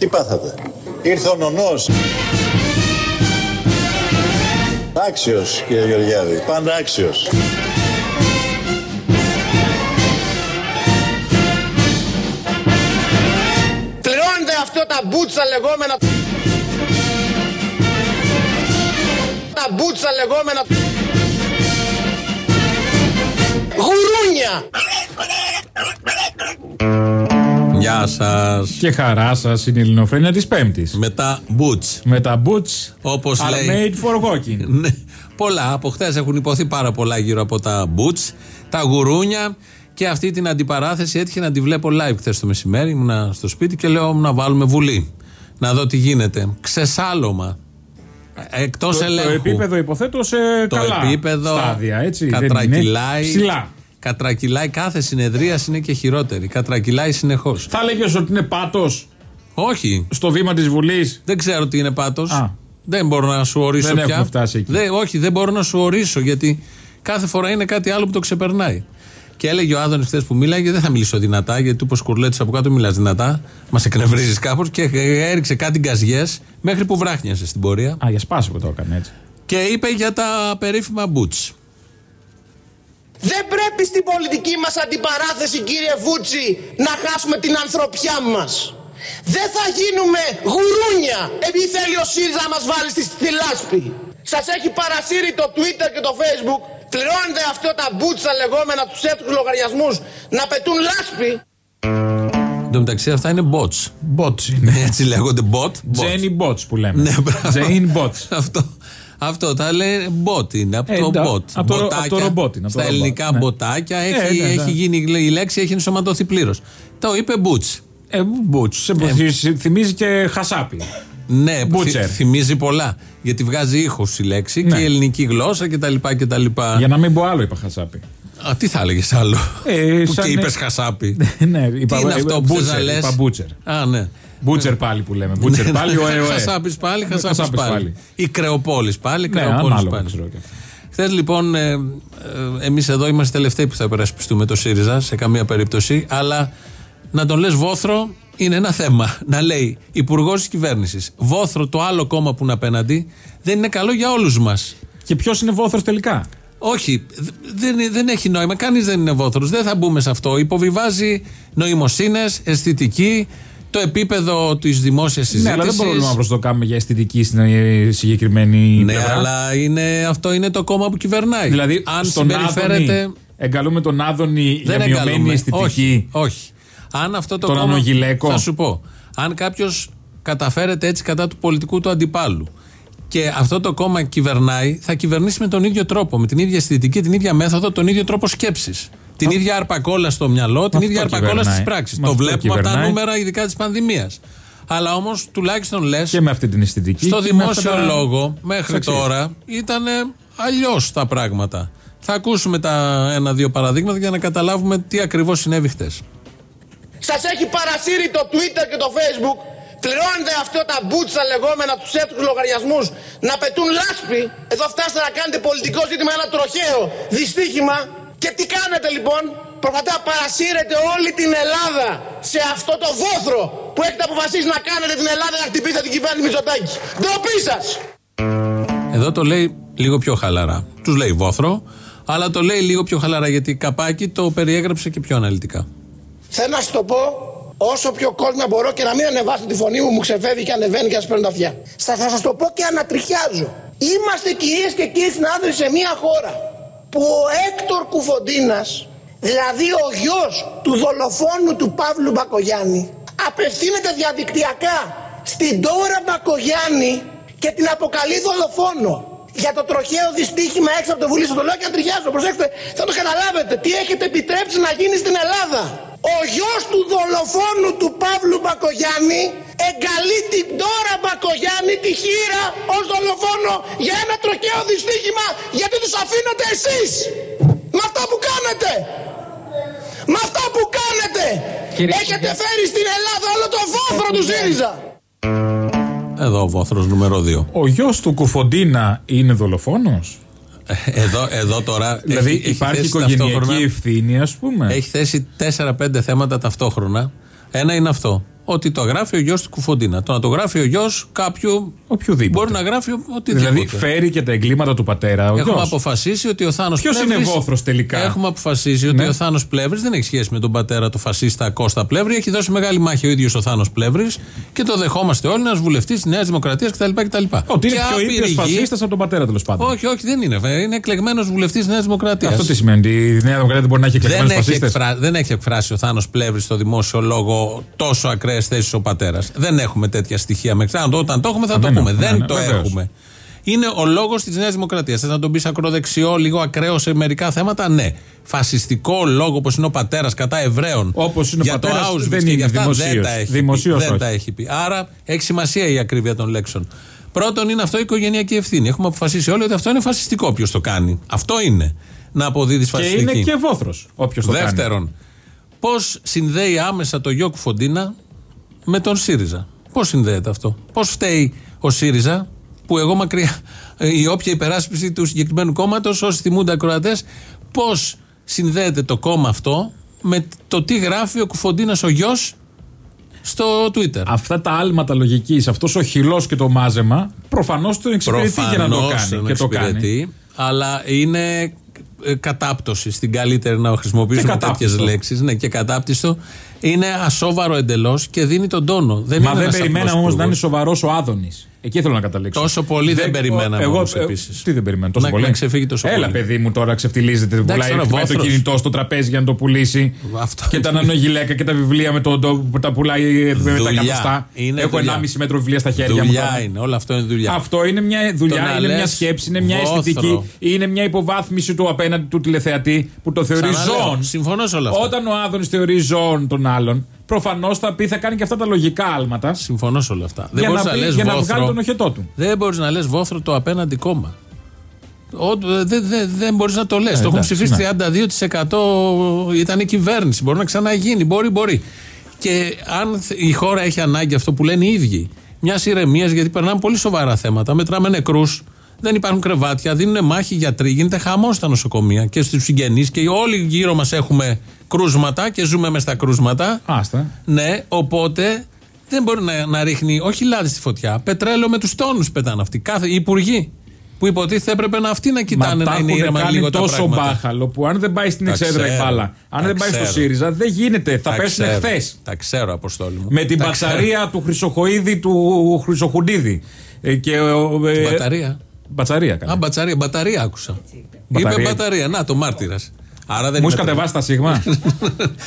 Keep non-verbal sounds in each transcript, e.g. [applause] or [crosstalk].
Τι πάθατε; Ήρθε ο νονός. Άξιος κύριε Γεωργιάδη. Πάντα άξιος. Πληρώνετε αυτό τα μπούτσα λεγόμενα Τα μπούτσα λεγόμενα Γουρούνια Γεια σας. Και χαρά σας είναι η Ελληνοφρένια της Πέμπτης. Με τα boots. Με τα boots Όπως are λέει. made for walking. Ναι, πολλά. Από χθες έχουν υποθεί πάρα πολλά γύρω από τα boots, τα γουρούνια. Και αυτή την αντιπαράθεση έτυχε να τη βλέπω live χθες το μεσημέρι. Ήμουνα στο σπίτι και λέω να βάλουμε βουλή. Να δω τι γίνεται. Ξεσάλωμα. Εκτός Το, ελέγχου. το επίπεδο υποθέτω σε Το καλά επίπεδο στάδια, έτσι. δεν κατρακυλάει. είναι ψηλά. Κατρακυλάει κάθε συνεδρία είναι και χειρότερη. Κατρακυλάει συνεχώς. Θα έλεγε ότι είναι πάτος; Όχι. στο βήμα της Βουλής; Δεν ξέρω τι είναι πάτος. Α. Δεν μπορώ να σου ορίσω Δεν πια. έχουμε φτάσει εκεί. Δεν, όχι, δεν μπορώ να σου ορίσω γιατί κάθε φορά είναι κάτι άλλο που το ξεπερνάει. Και έλεγε ο Άδωνης χθες που μίλαγε, δεν θα μιλήσω δυνατά, γιατί του πω κουρλέτης από κάτω μιλάς δυνατά. Μας εκνευρίζεις κάπως και έριξε κάτι γκαζιές μέχρι που βράχνιασε στην πορεία. Α, για σπάσιμο το έκανε έτσι. Και είπε για τα περίφημα boots. Δεν πρέπει στην πολιτική μας αντιπαράθεση κύριε Βούτσι να χάσουμε την ανθρωπιά μας. Δεν θα γίνουμε γουρούνια επειδή θέλει ο ΣΥΡΙΖΑ να μας βάλει στη, στη λάσπη. Σας έχει παρασύρει το Twitter και το Facebook. Πληρώνετε αυτό τα μπούτσα λεγόμενα τους εύκολους λογαριασμούς να πετούν λάσπη. Εν τω μεταξύ αυτά είναι bots. Bots είναι. Έτσι λέγονται bot. bots. Jenny Bots που λέμε. Ναι, μπράβο. Jane Bots. Αυτό, αυτό τα λέει bot είναι, από Ε, το εντά- bot. από το ρο- Μποτάκια. από το ρομπότ είναι, από το Στα ρομπότ, ελληνικά ναι. μποτάκια έχει, Ε, ναι, ναι. έχει γίνει η λέξη, έχει ενσωματωθεί πλήρως. Το είπε boots. Ε, Bots. Σε θυμίζει και χασάπι. Ναι, που Butcher. θυ- θυμίζει πολλά. Γιατί βγάζει ήχους η λέξη Ναι. και η ελληνική γλώσσα κτλ. κτλ. Για να μην πω άλλο, είπα χασάπι. Α, τι θα έλεγες άλλο. Ε, που σαν- και είπες χασάπι. [laughs] ναι, είπα, τι είναι αυτό που θες να Butcher, λες; είπα Butcher. Α, ναι. Μπούτσερ πάλι που λέμε. Μπούτσερ πάλι, ο ΕΟΕ. Χασάπης πάλι, Ναι, χασάπης Χασάπης πάλι. πάλι. Η Κρεοπόλης πάλι, Ναι, Κρεοπόλης ανάλογα πάλι. ξέρω και αυτό. Χθες λοιπόν, ε, ε, εμείς εδώ είμαστε τελευταίοι που θα υπερασπιστούμε το ΣΥΡΙΖΑ σε καμία περίπτωση, αλλά να τον λες βόθρο είναι ένα θέμα. Να λέει υπουργός της κυβέρνησης. Βόθρο, το άλλο κόμμα που είναι απέναντι, δεν είναι καλό για όλους μας. Και ποιος είναι βόθρος τελικά; Όχι, δ- δεν, δεν έχει νόημα. Κανείς δεν είναι βόθρος. Δεν θα μπούμε σε αυτό. Υποβιβάζει νοημοσύνες, αισθητική, το επίπεδο της δημόσιας συζήτηση. Ναι, αλλά δεν μπορούμε να το κάνουμε για αισθητική στην ε, συγκεκριμένη Ναι, πλευρά. αλλά είναι, αυτό είναι το κόμμα που κυβερνάει. Δηλαδή, αν στον συμπεριφέρεται. Άδωνη, εγκαλούμε τον Άδωνη για Δεν μειωμένη εγκαλούμε. αισθητική; Όχι, όχι. Αν αυτό το Τον κόμμα. Ανογιλέκο; Θα σου πω. Αν κάποιος καταφέρεται έτσι κατά του πολιτικού του αντιπάλου και αυτό το κόμμα κυβερνάει, θα κυβερνήσει με τον ίδιο τρόπο, με την ίδια αισθητική, την ίδια μέθοδο, τον ίδιο τρόπο σκέψης. Την ίδια αρπακόλα στο μυαλό, την Αυτό ίδια αρπακόλα κυβερνάει. στις πράξεις. Με Το αυτό βλέπουμε από τα κυβερνάει. νούμερα, ειδικά της πανδημίας. Αλλά όμως τουλάχιστον λες. Και με αυτή την αισθητική. Στο και με δημόσιο αυτά τα- λόγο μέχρι εξής. τώρα ήταν αλλιώς τα πράγματα. Θα ακούσουμε τα ένα-δύο παραδείγματα για να καταλάβουμε τι ακριβώς συνέβη χτες. Σας έχει παρασύρει το Twitter και το Facebook. Πληρώνετε αυτό τα μπούτσα λεγόμενα τους εύκολους λογαριασμούς να πετούν λάσπη. Εδώ φτάσετε να κάνετε πολιτικό ζήτημα ένα τροχαίο δυστύχημα. Και τι κάνετε λοιπόν; Προπατά να παρασύρετε όλη την Ελλάδα σε αυτό το βόθρο που έχετε αποφασίσει να κάνετε την Ελλάδα να χτυπήσετε την κυβέρνηση Μητσοτάκη. Ντροπή σας! Εδώ το λέει λίγο πιο χαλαρά. Τους λέει βόθρο, αλλά το λέει λίγο πιο χαλαρά γιατί καπάκι το περιέγραψε και πιο αναλυτικά. Θέλω να σου το πω όσο πιο κόσμια μπορώ και να μην ανεβάσω τη φωνή μου, μου ξεφεύγει και ανεβαίνει και σα παίρνω τα αυτιά. Θα, θα σας το πω και ανατριχιάζω. Είμαστε κυρίες και κύριοι συνάδελφοι σε μια χώρα που ο Έκτορ Κουφοντίνας, δηλαδή ο γιος του δολοφόνου του Παύλου Μπακογιάννη, απευθύνεται διαδικτυακά στην Τώρα Μπακογιάννη και την αποκαλεί δολοφόνο για το τροχαίο δυστύχημα έξω από το Βουλή. Σας το λέω και αντριχιάζω. Προσέξτε, θα το καταλάβετε. Τι έχετε επιτρέψει να γίνει στην Ελλάδα; Ο γιος του δολοφόνου του Παύλου Μπακογιάννη εγκαλεί την τώρα Μπακογιάννη τη χείρα ως δολοφόνο για ένα τροχαίο δυστύχημα γιατί τους αφήνετε εσείς. Με αυτά που κάνετε. Με αυτά που κάνετε. Έχετε φέρει στην Ελλάδα όλο το βόθρο του ΣΥΡΙΖΑ. Εδώ ο βόθρο νούμερο 2. Ο γιος του Κουφοντίνα είναι δολοφόνος; Εδώ, εδώ τώρα. Δηλαδή έχει- έχει υπάρχει θέσει οικογενειακή ταυτόχρονα- ευθύνη, ας πούμε. Έχει θέσει 4-5 θέματα ταυτόχρονα. Ένα είναι αυτό. Ότι το γράφει ο γιος του Κουφοντίνα. Το να το γράφει ο γιος κάποιου. Οποιοδήποτε. Μπορεί να γράφει οτιδήποτε. Δηλαδή φέρει και τα εγκλήματα του πατέρα. Ο Έχουμε γιος. αποφασίσει ότι ο Θάνος Ποιος είναι βόθρος τελικά; Έχουμε αποφασίσει ότι Ναι. ο Θάνος Πλεύρης δεν έχει σχέση με τον πατέρα του φασίστα Κώστα Πλεύρη. Έχει δώσει μεγάλη μάχη ο ίδιος ο Θάνος Πλεύρης και το δεχόμαστε όλοι. Ένας βουλευτής της Νέας Δημοκρατίας κτλ. κτλ. Ότι είναι Και πιο ήπιος άπειροι γη- φασίστας από τον πατέρα τέλος πάντων. Όχι, όχι, δεν είναι. βέβαια. Είναι εκλεγμένος βουλευτής της Νέας Δημοκρατίας. Αυτό τι σημαίνει, ότι η Νέα Δημοκρατία δεν μπορεί να έχει Δεν εκλεγμένους έχει, φασίστες; εκφρά... δεν έχει εκφράσει ο Θάνος Πλεύρης στο δημόσιο λόγο τόσο ακραίε θέσεις ο πατέρας. Δεν έχουμε τέτοια στοιχεία μέχρι. Αν το, όταν το έχουμε θα Α, το δεν πούμε. έχουμε, δεν ναι, το βεβαίως. έχουμε. Είναι ο λόγος της Νέας Δημοκρατίας. Θες να τον πεις ακροδεξιό, λίγο ακραίο σε μερικά θέματα, ναι. Φασιστικό λόγο όπως είναι ο πατέρας κατά Εβραίων. Όπως είναι ο για το πατέρας, Auschwitz δεν και είναι για αυτά δημοσίως. Δεν τα έχει Δημοσίως πει. Δεν όχι. τα έχει πει. Άρα έχει σημασία η ακρίβεια των λέξεων. Πρώτον είναι αυτό η οικογενειακή ευθύνη. Έχουμε αποφασίσει όλοι ότι αυτό είναι φασιστικό. Ποιο το κάνει. Αυτό είναι. Να αποδίδεις Και φασιστική. είναι και βόθρος όποιος το κάνει. Δεύτερον, πώς συνδέει άμεσα το γιο Κουφοντίνα με τον ΣΥΡΙΖΑ. Πώς συνδέεται αυτό; Πώς φταίει ο ΣΥΡΙΖΑ, που εγώ μακριά ε, η όποια υπεράσπιση του συγκεκριμένου κόμματος, όσοι θυμούνται ακροατές, πώς συνδέεται το κόμμα αυτό με το τι γράφει ο Κουφοντίνας ο γιος στο Twitter; Αυτά τα άλματα λογικής, αυτός ο χυλός και το μάζεμα, προφανώς τον εξυπηρετεί για να το Προφανώς κάνει. τον Και το κάνει. εξυπηρετεί, Αλλά είναι ε, κατάπτωση στην καλύτερη να χρησιμοποιήσουμε Και τέτοιες κατάπτυστο. λέξεις. Ναι, και κατάπτυστο. Είναι ασόβαρο εντελώς και δίνει τον τόνο. Δεν Μα είναι δεν ένας περιμέναμε απλός όμως να είναι υπουργός. σοβαρός ο Άδωνης. Εκεί θέλω να καταλήξω. Τόσο πολύ δεν περιμέναμε εγώ, όμως ε, επίσης. Τι δεν περιμέναμε, τόσο Να- πολύ. να ξεφύγει τόσο Έλα, πολύ. παιδί μου, τώρα ξεφτιλίζεται. Πουλάει τώρα, χτυπάει το βόθρος. κινητό στο τραπέζι για να το πουλήσει. Αυτό. Και τα ανανογιλέκα και τα βιβλία με το, το, που τα πουλάει με τα Δουλειά. εκατοστά. Είναι Έχω δουλειά. 1,5 μέτρο βιβλία στα χέρια μου. Δουλειά τώρα. είναι. Όλο αυτό είναι δουλειά. Αυτό είναι μια δουλειά, Το να είναι μια λες σκέψη, είναι μια βόθρο. αισθητική, είναι μια υποβάθμιση του απέναντι του τηλεθεατή που το θεωρεί Ξαναλέω, ζώον. συμφωνώ σε όλα αυτά. Όταν ο Άδωνης θεωρεί ζώον τον άλλον, προφανώς θα πει θα κάνει και αυτά τα λογικά άλματα Συμφωνώ σε όλα αυτά. δεν για μπορείς να, να, πει- λες για να βόθρο. βγάλει τον οχετό του. Δεν μπορείς να λες βόθρο το απέναντι κόμμα. Ο- Δεν δε, δεν μπορείς να το λες. το έχουν Ε, εντάξει, ψηφίσει ναι. 32% ήταν η κυβέρνηση. Μπορεί να ξαναγίνει. Μπορεί, μπορεί. Και αν θ- η χώρα έχει ανάγκη αυτό που λένε οι ίδιοι, μιας ηρεμίας, γιατί περνάμε πολύ σοβαρά θέματα. Μετράμε νεκρούς, δεν υπάρχουν κρεβάτια, δίνουν μάχη γιατροί, γίνεται χαμός στα νοσοκομεία και στους συγγενείς και όλοι γύρω μας έχουμε κρούσματα και ζούμε μες στα κρούσματα. Άστα. Ναι, οπότε δεν μπορεί να, να ρίχνει όχι λάδι στη φωτιά. Πετρέλαιο με τους τόνους πετάνε αυτοί. Κάθε οι υπουργοί που υποτίθεται έπρεπε να αυτοί να κοιτάνε Μα να τα είναι έχουν ήρεμα κάνει λίγο τα τόσο πράγματα. μπάχαλο που αν δεν πάει στην Τα εξέδρα η ξέρω, μπάλα, αν τα δεν πάει στο ξέρω. ΣΥΡΙΖΑ, δεν γίνεται. Θα Τα πέσουν ξέρω, χθε. Τα ξέρω, Αποστόλη μου. Με την Τα μπατσαρία του Χρυσοχοίδη του Χρυσοχουντίδη. Ε, Και, ο- ε, ξέρω. Μπαταρία. Μπατσαρία Α, καλά. μπαταρία, μπαταρία άκουσα. Μπαταρία. Είπε μπαταρία. Να, το μάρτυρας. Άρα δεν Μου είναι έχεις κατεβάσει τα σίγμα; [laughs]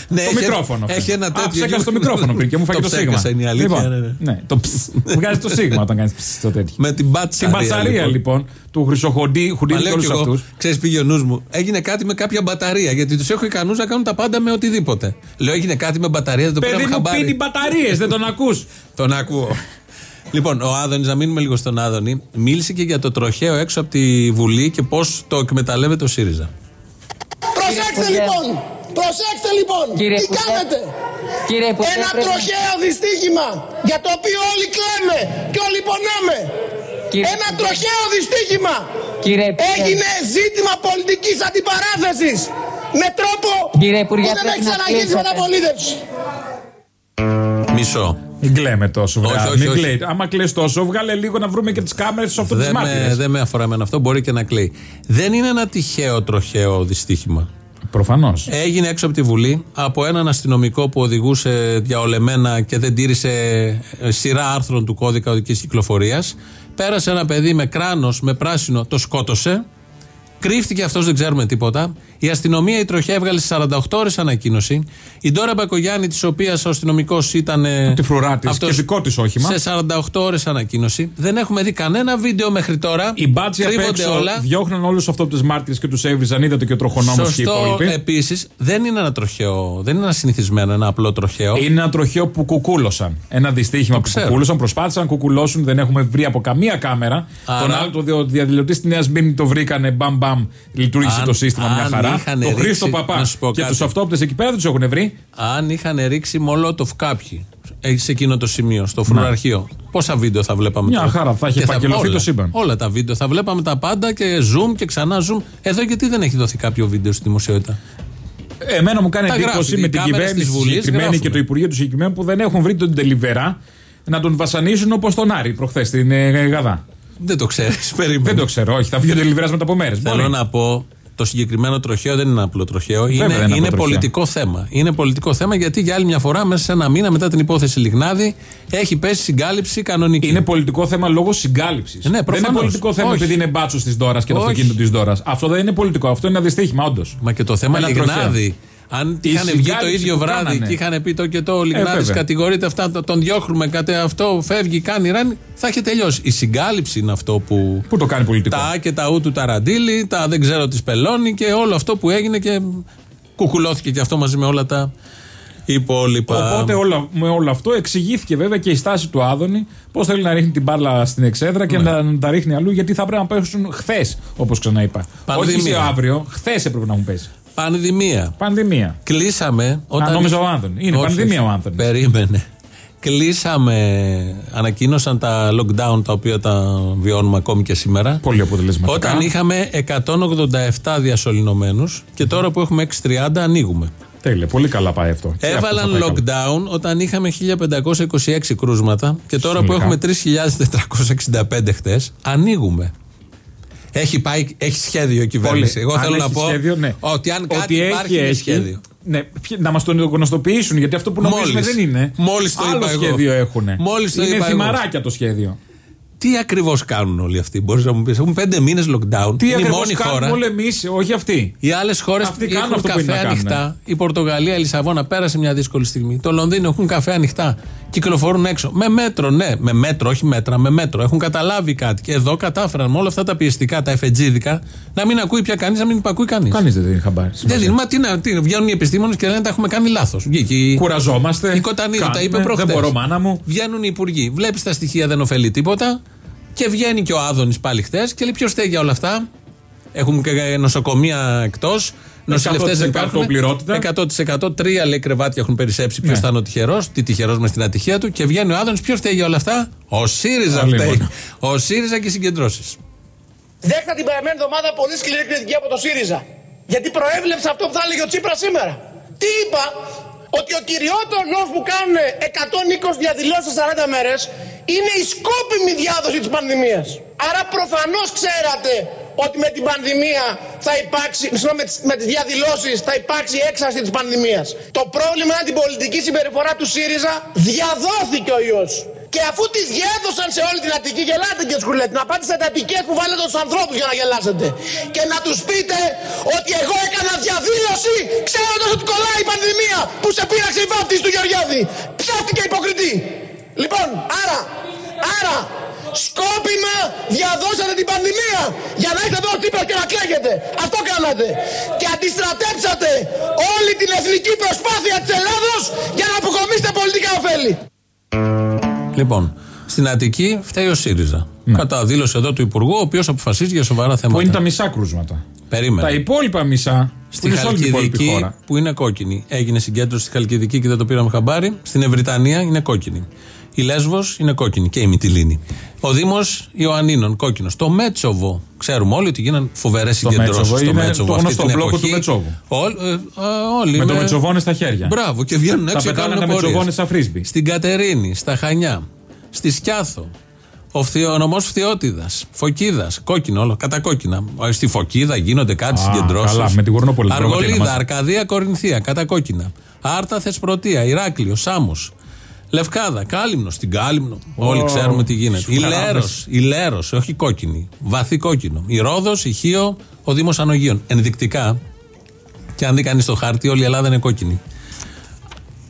Ναι, το έχει- μικρόφωνο. Έχει ένα Α, τέτοιο. ψέκασα το μικρόφωνο πριν και μου [laughs] φάγε το, σίγμα. ψέκασα, είναι η αλήθεια. Λοιπόν, ναι, ναι. ναι, το ψ. [laughs] Βγάζει το σίγμα όταν κάνεις το τέτοιο. Με την μπατσαρία. Την μπατσαρία λοιπόν του Χρυσοχοντή Μα Χουντίδη και λέω κι όλου εγώ, αυτούς. ξέρεις, πήγε ο νους μου. Έγινε κάτι με κάποια μπαταρία. Γιατί τους έχω ικανούς να κάνουν τα πάντα με οτιδήποτε. Λέω, έγινε κάτι με μπαταρία, δεν το Παιδί πήραμε μου χαμπάρι. πίνει μπαταρίες, δεν τον ακούς. Τον ακούω. λοιπόν, ο Άδωνης, να μείνουμε λίγο στον Άδωνη, μίλησε και για το τροχαίο έξω από τη Βουλή και πώς το εκμεταλλεύεται ο ΣΥΡΙΖΑ. Προσέξτε Υπουργέ. λοιπόν! Προσέξτε λοιπόν! Κύριε Τι Υπουργέ. κάνετε! Κύριε Υπουργέ, Ένα πρέπει- τροχαίο δυστύχημα για το οποίο όλοι κλαίμε και όλοι πονάμε. Κύριε Ένα Υπουργέ. τροχαίο δυστύχημα Κύριε Υπουργέ. έγινε ζήτημα πολιτικής αντιπαράθεσης με τρόπο Κύριε Υπουργέ, που δεν πρέπει έχει να ξαναγίνει κλείσετε. μεταπολίτευση. Μισό. Μην κλαίμε τόσο, Όχι, βράδυ. όχι, Μην όχι. κλαίει. Άμα κλαις τόσο, βγάλε λίγο να βρούμε και τις κάμερες στου Δεν με, αυτοδεσμάτιε. δεν με αφορά εμένα αυτό, μπορεί και να κλαίει. Δεν είναι ένα τυχαίο τροχαίο δυστύχημα. Προφανώς. Έγινε έξω από τη Βουλή από έναν αστυνομικό που οδηγούσε διαολεμένα και δεν τήρησε ε, σειρά άρθρων του κώδικα οδικής κυκλοφορίας. Πέρασε ένα παιδί με κράνος, με πράσινο, το σκότωσε. Κρύφτηκε αυτός, δεν ξέρουμε τίποτα. Η αστυνομία, η τροχιά, έβγαλε στις 48 ώρες ανακοίνωση. Η Ντόρα Μπακογιάννη, της οποίας ο αστυνομικός ήταν. ε, Τη φρουρά της αυτός και δικό της όχημα. Σε 48 ώρες ανακοίνωση. Δεν έχουμε δει κανένα βίντεο μέχρι τώρα. Οι μπάτσοι απ' Κρύβονται έξω όλα. διώχναν όλους αυτού τους μάρτυρες και τους έβριζαν. Είδατε και ο τροχονόμος και οι Σωστό. υπόλοιποι. Επίσης, δεν είναι ένα τροχαίο, δεν είναι ένα συνηθισμένο, ένα απλό τροχαίο. Είναι ένα τροχαίο που κουκούλωσαν. Ένα δυστύχημα που ξέρω. κουκούλωσαν. Προσπάθησαν να κουκουλώσουν. Δεν έχουμε βρει από καμία κάμερα. Άρα- Τον άλλο, το δια- διαδηλωτή στη Νέα Σμύρνη το βρήκανε. Μπαμ μπαμ. Λειτουργήσε Αν- το σύστημα μια αν χαρά. είχαν Το ρίξει- Χρήστο Παπά να σου πω και κάτι. τους αυτόπτες εκεί πέρα δεν τους έχουν βρει. Αν είχαν ρίξει μολότοφ κάποιοι ε, σε εκείνο το σημείο, στο φρουραρχείο, πόσα βίντεο θα βλέπαμε Μια τώρα; χαρά, θα είχε Και φακελωθεί όλα, το σύμπαν. Όλα τα βίντεο. Θα βλέπαμε τα πάντα και zoom και ξανά zoom. Εδώ γιατί δεν έχει δοθεί κάποιο βίντεο στη δημοσιότητα; Εμένα μου κάνει Τα γράφει εντύπωση η με την κάμερα κυβέρνηση της τη Βουλής, συγκεκριμένη γράφουμε. και το Υπουργείο του συγκεκριμένου που δεν έχουν βρει τον Τελιβερά να τον βασανίσουν όπως τον Άρη προχθές στην ε, Γαδά. Δεν το ξέρεις. [laughs] Περίμενε. Δεν το ξέρω, όχι. Θα βγει ο Τελιβερά μετά από μέρες. Θέλω να πω, το συγκεκριμένο τροχαίο δεν είναι ένα απλό τροχαίο. Βέβαια είναι δεν είναι είναι απλό τροχαίο. πολιτικό θέμα. Είναι πολιτικό θέμα γιατί για άλλη μια φορά, μέσα σε ένα μήνα μετά την υπόθεση Λιγνάδη, έχει πέσει συγκάλυψη κανονική. Είναι πολιτικό θέμα λόγω συγκάλυψης. Ναι, δεν είναι προφανώς. πολιτικό θέμα Όχι. επειδή είναι μπάτσος της Δώρα και το Όχι. αυτοκίνητο της Δώρα. Αυτό δεν είναι πολιτικό. Αυτό είναι ένα δυστύχημα, όντως. Μα και το θέμα Ένα Λιγνάδη. Αν Η είχαν βγει το συγκάλυψη ίδιο που βράδυ κάνανε. και είχαν πει το και το, ο Λιγνάδη βέβαια. κατηγορείται αυτά, το- τον διώχνουμε κάτι αυτό, φεύγει, κάνει ράνι, θα είχε τελειώσει. Η συγκάλυψη είναι αυτό που. Πού το κάνει πολιτικό. Τα Α και τα Ου του Ταραντήλη, τα δεν ξέρω τι πελώνει και όλο αυτό που έγινε και κουκουλώθηκε και αυτό μαζί με όλα τα υπόλοιπα. Οπότε όλα, με όλο αυτό εξηγήθηκε βέβαια και η στάση του Άδωνη πώς θέλει να ρίχνει την μπάλα στην εξέδρα και να, να τα ρίχνει αλλού γιατί θα πρέπει να πέσουν χθες, όπως ξαναείπα. Πανδημία. Όχι σε αύριο, χθες έπρεπε να έχουν πέσει. Πανδημία. Πανδημία. Κλείσαμε. Όταν... Α, νόμιζα ο Άνθονη. Είναι Όχι, πανδημία όχι. ο Άνθονης. Περίμενε. Κλείσαμε, ανακοίνωσαν τα lockdown τα οποία τα βιώνουμε ακόμη και σήμερα. Πολύ αποτελεσματικά. Όταν είχαμε 187 διασωληνωμένους και τώρα που έχουμε 630 ανοίγουμε. Τέλεια, πολύ καλά πάει αυτό. Και αυτός Έβαλαν θα πάει καλά. lockdown όταν είχαμε 1526 κρούσματα και τώρα που Συνολικά. έχουμε 3.465 χτες ανοίγουμε. Έχει, πάει, έχει σχέδιο η κυβέρνηση. Πολύ. Εγώ Αν θέλω να έχει πω σχέδιο, ναι. ότι αν κάτι Ότι υπάρχει είναι έχει, σχέδιο. Ναι, ποιοι- να μας το γνωστοποιήσουν γιατί αυτό που νομίζουμε Μόλις. δεν είναι. Μόλις το Άλλο είπα εγώ. σχέδιο έχουν. Μόλις το είναι είπα εγώ. θυμαράκια το σχέδιο. Τι ακριβώς κάνουν όλοι αυτοί, μπορείς να μου πεις. Έχουν πέντε μήνες lockdown. Τι είναι η ακριβώς μόνη χώρα. κάνουμε όλοι εμείς, όχι αυτοί. Οι άλλες χώρες Αυτοί κάνουν έχουν αυτό που είναι καφέ να κάνουν. ανοιχτά. Η Πορτογαλία, η Λισαβόνα πέρασε μια δύσκολη στιγμή. Το Λονδίνο έχουν καφέ ανοιχτά. Κυκλοφορούν έξω. Με μέτρο, ναι. Με μέτρο, όχι μέτρα, με μέτρο. Έχουν καταλάβει κάτι. Και εδώ κατάφεραν με όλα αυτά τα πιεστικά, τα εφετζίδικα, να μην ακούει πια κανείς, να μην υπακούει κανείς. Κανείς δεν δίνει χαμπάρι. Δεν δίνει. Μα τι να. Τι, βγαίνουν οι επιστήμονες και λένε τα έχουμε κάνει λάθος. Βγήκε η. Κουραζόμαστε. Η Κοτανίδου τα είπε κάνουμε, προχθές. Δεν μπορώ, μάνα μου. Βγαίνουν οι υπουργοί. Βλέπεις τα στοιχεία, δεν ωφελεί τίποτα. Και βγαίνει και ο Άδωνης πάλι χθε και λέει: Ποιος φταίει για όλα αυτά; Έχουν και νοσοκομεία εκτός. Νοσηλευτές δεν 100% υπάρχουν. πληρότητα. 100% τρία λέει κρεβάτια έχουν περισσέψει. Ποιος Ναι. θα είναι ο τυχερός, τι τυχερός με στην ατυχία του. Και βγαίνει ο Άδωνης. Ποιος φταίει για όλα αυτά; Ο ΣΥΡΙΖΑ Άλλη φταίει. μόνο. Ο ΣΥΡΙΖΑ και οι συγκεντρώσεις. Δέχτα την περασμένη εβδομάδα πολύ σκληρή κριτική από το ΣΥΡΙΖΑ. Γιατί προέβλεψε αυτό που θα έλεγε ο Τσίπρας σήμερα. Τι είπα, ότι ο κυριότερο λόγο που κάνουν 120 διαδηλώσεις σε 40 μέρες είναι η σκόπιμη διάδοση της πανδημίας. Άρα προφανώς ξέρατε ότι με την πανδημία θα υπάρξει, συγγνώμη, με τις, με τις διαδηλώσεις θα υπάρξει έξαρση της πανδημίας. Το πρόβλημα είναι την πολιτική συμπεριφορά του ΣΥΡΙΖΑ διαδόθηκε ο ιός. Και αφού τις διέδωσαν σε όλη την Αττική, γελάτε και σκουλέτε. Να πάτε σε τατικές που βάλετε τους ανθρώπους για να γελάσετε. Και να τους πείτε ότι εγώ έκανα διαδήλωση ξέροντας ότι κολλάει η πανδημία που σε πείραξε η βάπτιση του Γεωργιάδη. Ψεύτηκε υποκριτή. Λοιπόν, άρα, άρα, σκόπιμα διαδώσατε την πανδημία για να έχετε εδώ ο Τσίπρας και να κλαίγετε. Αυτό κάνατε. Και αντιστρατέψατε όλη την εθνική προσπάθεια της Ελλάδος για να αποκομίσετε πολιτικά ωφέλη. Λοιπόν, στην Αττική φταίει ο ΣΥΡΙΖΑ. Κατά δήλωση εδώ του Υπουργού, ο οποίος αποφασίζει για σοβαρά θέματα. Που είναι τα μισά κρούσματα. Περίμενε. Τα υπόλοιπα μισά που Στη είναι σε όλη την υπόλοιπη Χαλκιδική χώρα. που είναι κόκκινη. Έγινε συγκέντρωση στη Χαλκιδική και δεν το πήραμε χαμπάρι. Στην Ευρυτανία είναι κόκκινη. Η Λέσβος είναι κόκκινη και η Μυτιλίνη. Ο Δήμος Ιωαννίνων κόκκινος. Το Μέτσοβο. Ξέρουμε όλοι ότι γίνανε φοβερές συγκεντρώσεις Μέτσοβο στο είναι Μέτσοβο. το αυτή γνωστό την μπλόκο εποχή. του Μετσόβου. Όλ- ε, α, όλοι Με το μετσοβόνε στα χέρια. Μπράβο, και βγαίνουν Τα έξω και πετάνε κάνουν τα πορείες. μετσοβόνε στα φρίσμπι. Στην Κατερίνη, στα Χανιά, στη Σκιάθο. Ο, φθιο, ο νομός Φθιώτιδας, Φωκίδας, κόκκινο όλο, κατακόκκινα. Ε, Στη Φωκίδα γίνονται κάτι Α, συγκεντρώσεις. καλά, με την Γουρνόπολη, την πραγματική Αργολίδα, μας. Αρκαδία, Κορινθία, κατακόκκινα. Άρτα, Θεσπρωτεία, Ηράκλειο, Σάμος. Λευκάδα, Κάλυμνο, στην Κάλυμνο. Όλοι ξέρουμε τι γίνεται. Η χαράδες. Λέρος, η Λέρος, όχι κόκκινη. Βαθύ κόκκινο. Η Ρόδος, η Χίο, ο Δήμος Ανογείων. Ενδεικτικά, και αν δει κανείς το χάρτη, όλη η Ελλάδα είναι κόκκινη.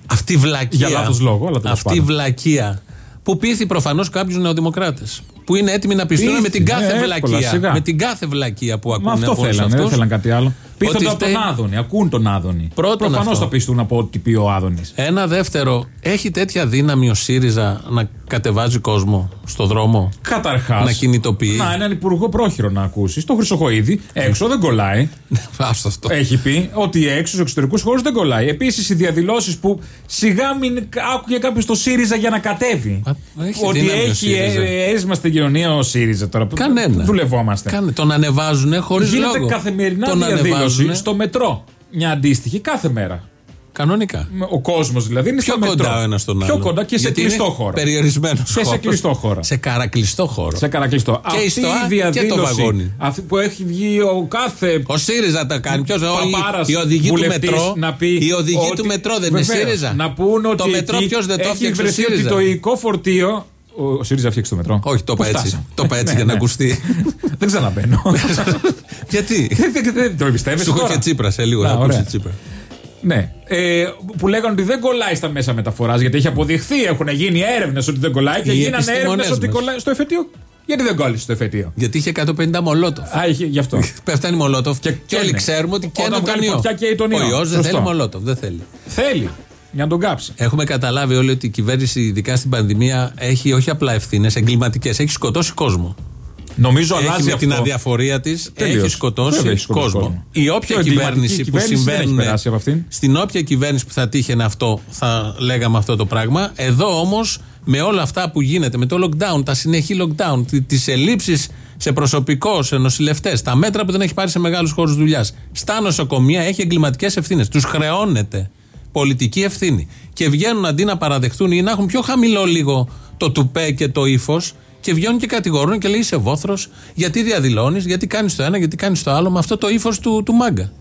Αυτή η βλακεία. Για λάθος λόγο, αλλά τέλος Αυτή η πάντων. βλακεία. Που πείθει προφανώς κάποιους νεοδημοκράτες. Που είναι έτοιμοι να πιστούν Πείθει, με την κάθε ναι, εύκολα, βλακεία. σιγά. Με την κάθε βλακεία που Μα ακούνε αυτό από όλους θέλανε, δεν αυτούς. θέλαν κάτι άλλο. Πείθονται Ότι από τον φταίει- Άδωνη, ακούν τον Άδωνη. Πρώτον Προφανώς αυτό. θα πιστούν από ό,τι πει ο Άδωνης. Ένα δεύτερο, έχει τέτοια δύναμη ο ΣΥΡΙΖΑ να κατεβάζει κόσμο στο δρόμο; Καταρχάς. Να κινητοποιεί; Να, έναν υπουργό πρόχειρο να ακούσει. Το Χρυσοχοίδη έξω δεν κολλάει. Άστο αυτό. Έχει πει ότι έξω στους εξωτερικούς χώρους δεν κολλάει. Επίσης οι διαδηλώσεις που σιγά μην άκουγε κάποιος το ΣΥΡΙΖΑ για να κατέβει. Μα, έχει ότι δύναμη ο έχει ΣΥΡΙΖΑ. ε, έσμα στην κοινωνία ο ΣΥΡΙΖΑ τώρα. Κανένα. Δουλευόμαστε. Κάνε, τον ανεβάζουν χωρίς Γίνεται λόγο. καθημερινά τον διαδήλωση ανεβάζουνε. στο μετρό. μια αντίστοιχη κάθε μέρα. Κανονικά. Με- Ο κόσμος δηλαδή είναι Πιο στο μετρό. κοντά ο ένας στον Πιο άλλο. κοντά και σε Γιατί κλειστό είναι χώρο. Περιορισμένος Και σε χώρος. κλειστό χώρο. Σε καρακλειστό χώρο. Σε καρακλειστό. Και η αυτή ΣΤΟΑ η και διαδήλωση το βαγόνι. αυτή που έχει βγει ο κάθε Ο ΣΥΡΙΖΑ τα κάνει. Ποιος παπάρας οι οδηγοί του βουλευτής μετρό. να πει οι οδηγοί ότι- του μετρό δεν είναι Βεβαίως, ΣΥΡΙΖΑ. Να πούν ότι το μετρό εκεί ποιος δεν το έχει έφτιαξε. ο βρεθεί ότι ΣΥΡΙΖΑ. το οικό φορτίο. Ο, ο ΣΥΡΙΖΑ φτιάξει το μετρό. Όχι, το Πού είπα έτσι. φτάσαμε; Το είπα έτσι Ναι, για να ναι. ακουστεί. [laughs] Δεν ξαναμπαίνω. [laughs] Γιατί; Δεν- δεν- Δεν το εμπιστεύεσαι. Σου έχω τώρα; και Τσίπρα σε λίγο. Α, Θα ακούσει ωραία. Τσίπρα. Ναι. Ε, που λέγανε ότι δεν κολλάει στα μέσα μεταφοράς γιατί έχει αποδειχθεί, έχουν γίνει έρευνες ότι δεν κολλάει και Οι γίνανε επιστήμονες έρευνες ότι μας. κολλάει στο εφετείο. Γιατί δεν κόλλησε στο εφετείο; Γιατί είχε 150 μολότοφ. Α, είχε γι' αυτό. [laughs] Πέφτανε μολότοφ και, και όλοι είναι. ξέρουμε ότι και Όταν είναι τον βγάλει ιό. φωτιά καίει τον ιό. Ο ιός δεν Σωστό. θέλει μολότοφ. Δεν θέλει. Θέλει για να τον κάψει. Έχουμε καταλάβει όλοι ότι η κυβέρνηση, ειδικά στην πανδημία, έχει όχι απλά ευθύνες, εγκληματικές. Έχει σκοτώσει κόσμο. Νομίζω Έχει αλλάζει με αυτό. την αδιαφορία της Τελείως. έχει σκοτώσει Βέβαια, έχει σκοτώσει κόσμο. κόσμο. Η όποια Πιο εγκληματική κυβέρνηση που κυβέρνηση δεν έχει συμβαίνει. περάσει από αυτήν. Στην όποια κυβέρνηση που θα τύχαινε αυτό, θα λέγαμε αυτό το πράγμα. Εδώ όμως, με όλα αυτά που γίνεται, με το lockdown, τα συνεχή lockdown, τις ελλείψεις σε προσωπικό, σε νοσηλευτές, τα μέτρα που δεν έχει πάρει σε μεγάλους χώρους δουλειάς, στα νοσοκομεία έχει εγκληματικές ευθύνες. Τους χρεώνεται πολιτική ευθύνη. Και βγαίνουν αντί να παραδεχτούν ή να έχουν πιο χαμηλό λίγο το τουπέ και το ύφος και βγαίνουν και κατηγορούν και λέει είσαι βόθρος, γιατί διαδηλώνεις, γιατί κάνεις το ένα, γιατί κάνεις το άλλο, με αυτό το ύφος του, του μάγκα.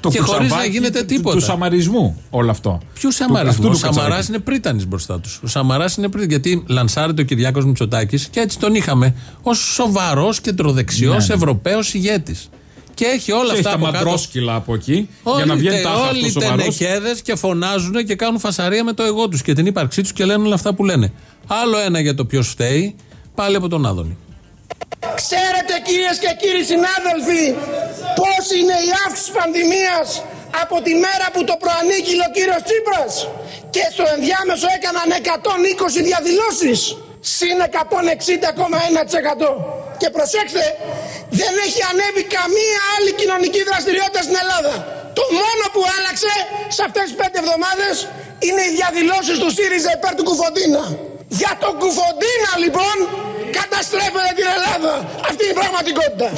Το Και χωρίς κουτσαβάκι να γίνεται του- τίποτα. Του σαμαρισμού όλο αυτό. Ποιου Του- Σαμαρισμού; αυτού Ο του Σαμαράς Κατσαράκη. είναι πρίτανης μπροστά τους. Ο Σαμαράς είναι πρίτανη. Γιατί λανσάρεται ο Κυριάκος Μητσοτάκης και έτσι τον είχαμε ως σοβαρός κεντροδεξιός Ναι, ναι. Ευρωπαίος ηγέτης. Και έχει όλα Και έχει αυτά τα από κάτω. μαντρόσκυλα από εκεί Όλοι, για να βγαίνει τε- τάχα όλοι αυτό σοβαρός. τενεκέδες και φωνάζουν και κάνουν φασαρία με το εγώ τους και την ύπαρξή τους και λένε όλα αυτά που λένε. Άλλο ένα για το ποιος φταίει, πάλι από τον Άδωνη. Ξέρετε κυρίες και κύριοι συνάδελφοι πώς είναι η αύξηση της πανδημίας από τη μέρα που το προανήγγειλε ο κύριος Τσίπρας; Και στο ενδιάμεσο έκαναν 120 διαδηλώσεις συν 160,1% και προσέξτε δεν έχει ανέβει καμία άλλη κοινωνική δραστηριότητα στην Ελλάδα το μόνο που άλλαξε σε αυτές τις πέντε εβδομάδες είναι οι διαδηλώσεις του ΣΥΡΙΖΑ υπέρ του Κουφοντίνα για τον Κουφοντίνα λοιπόν καταστρέφεται την Ελλάδα. Αυτή είναι η πραγματικότητα.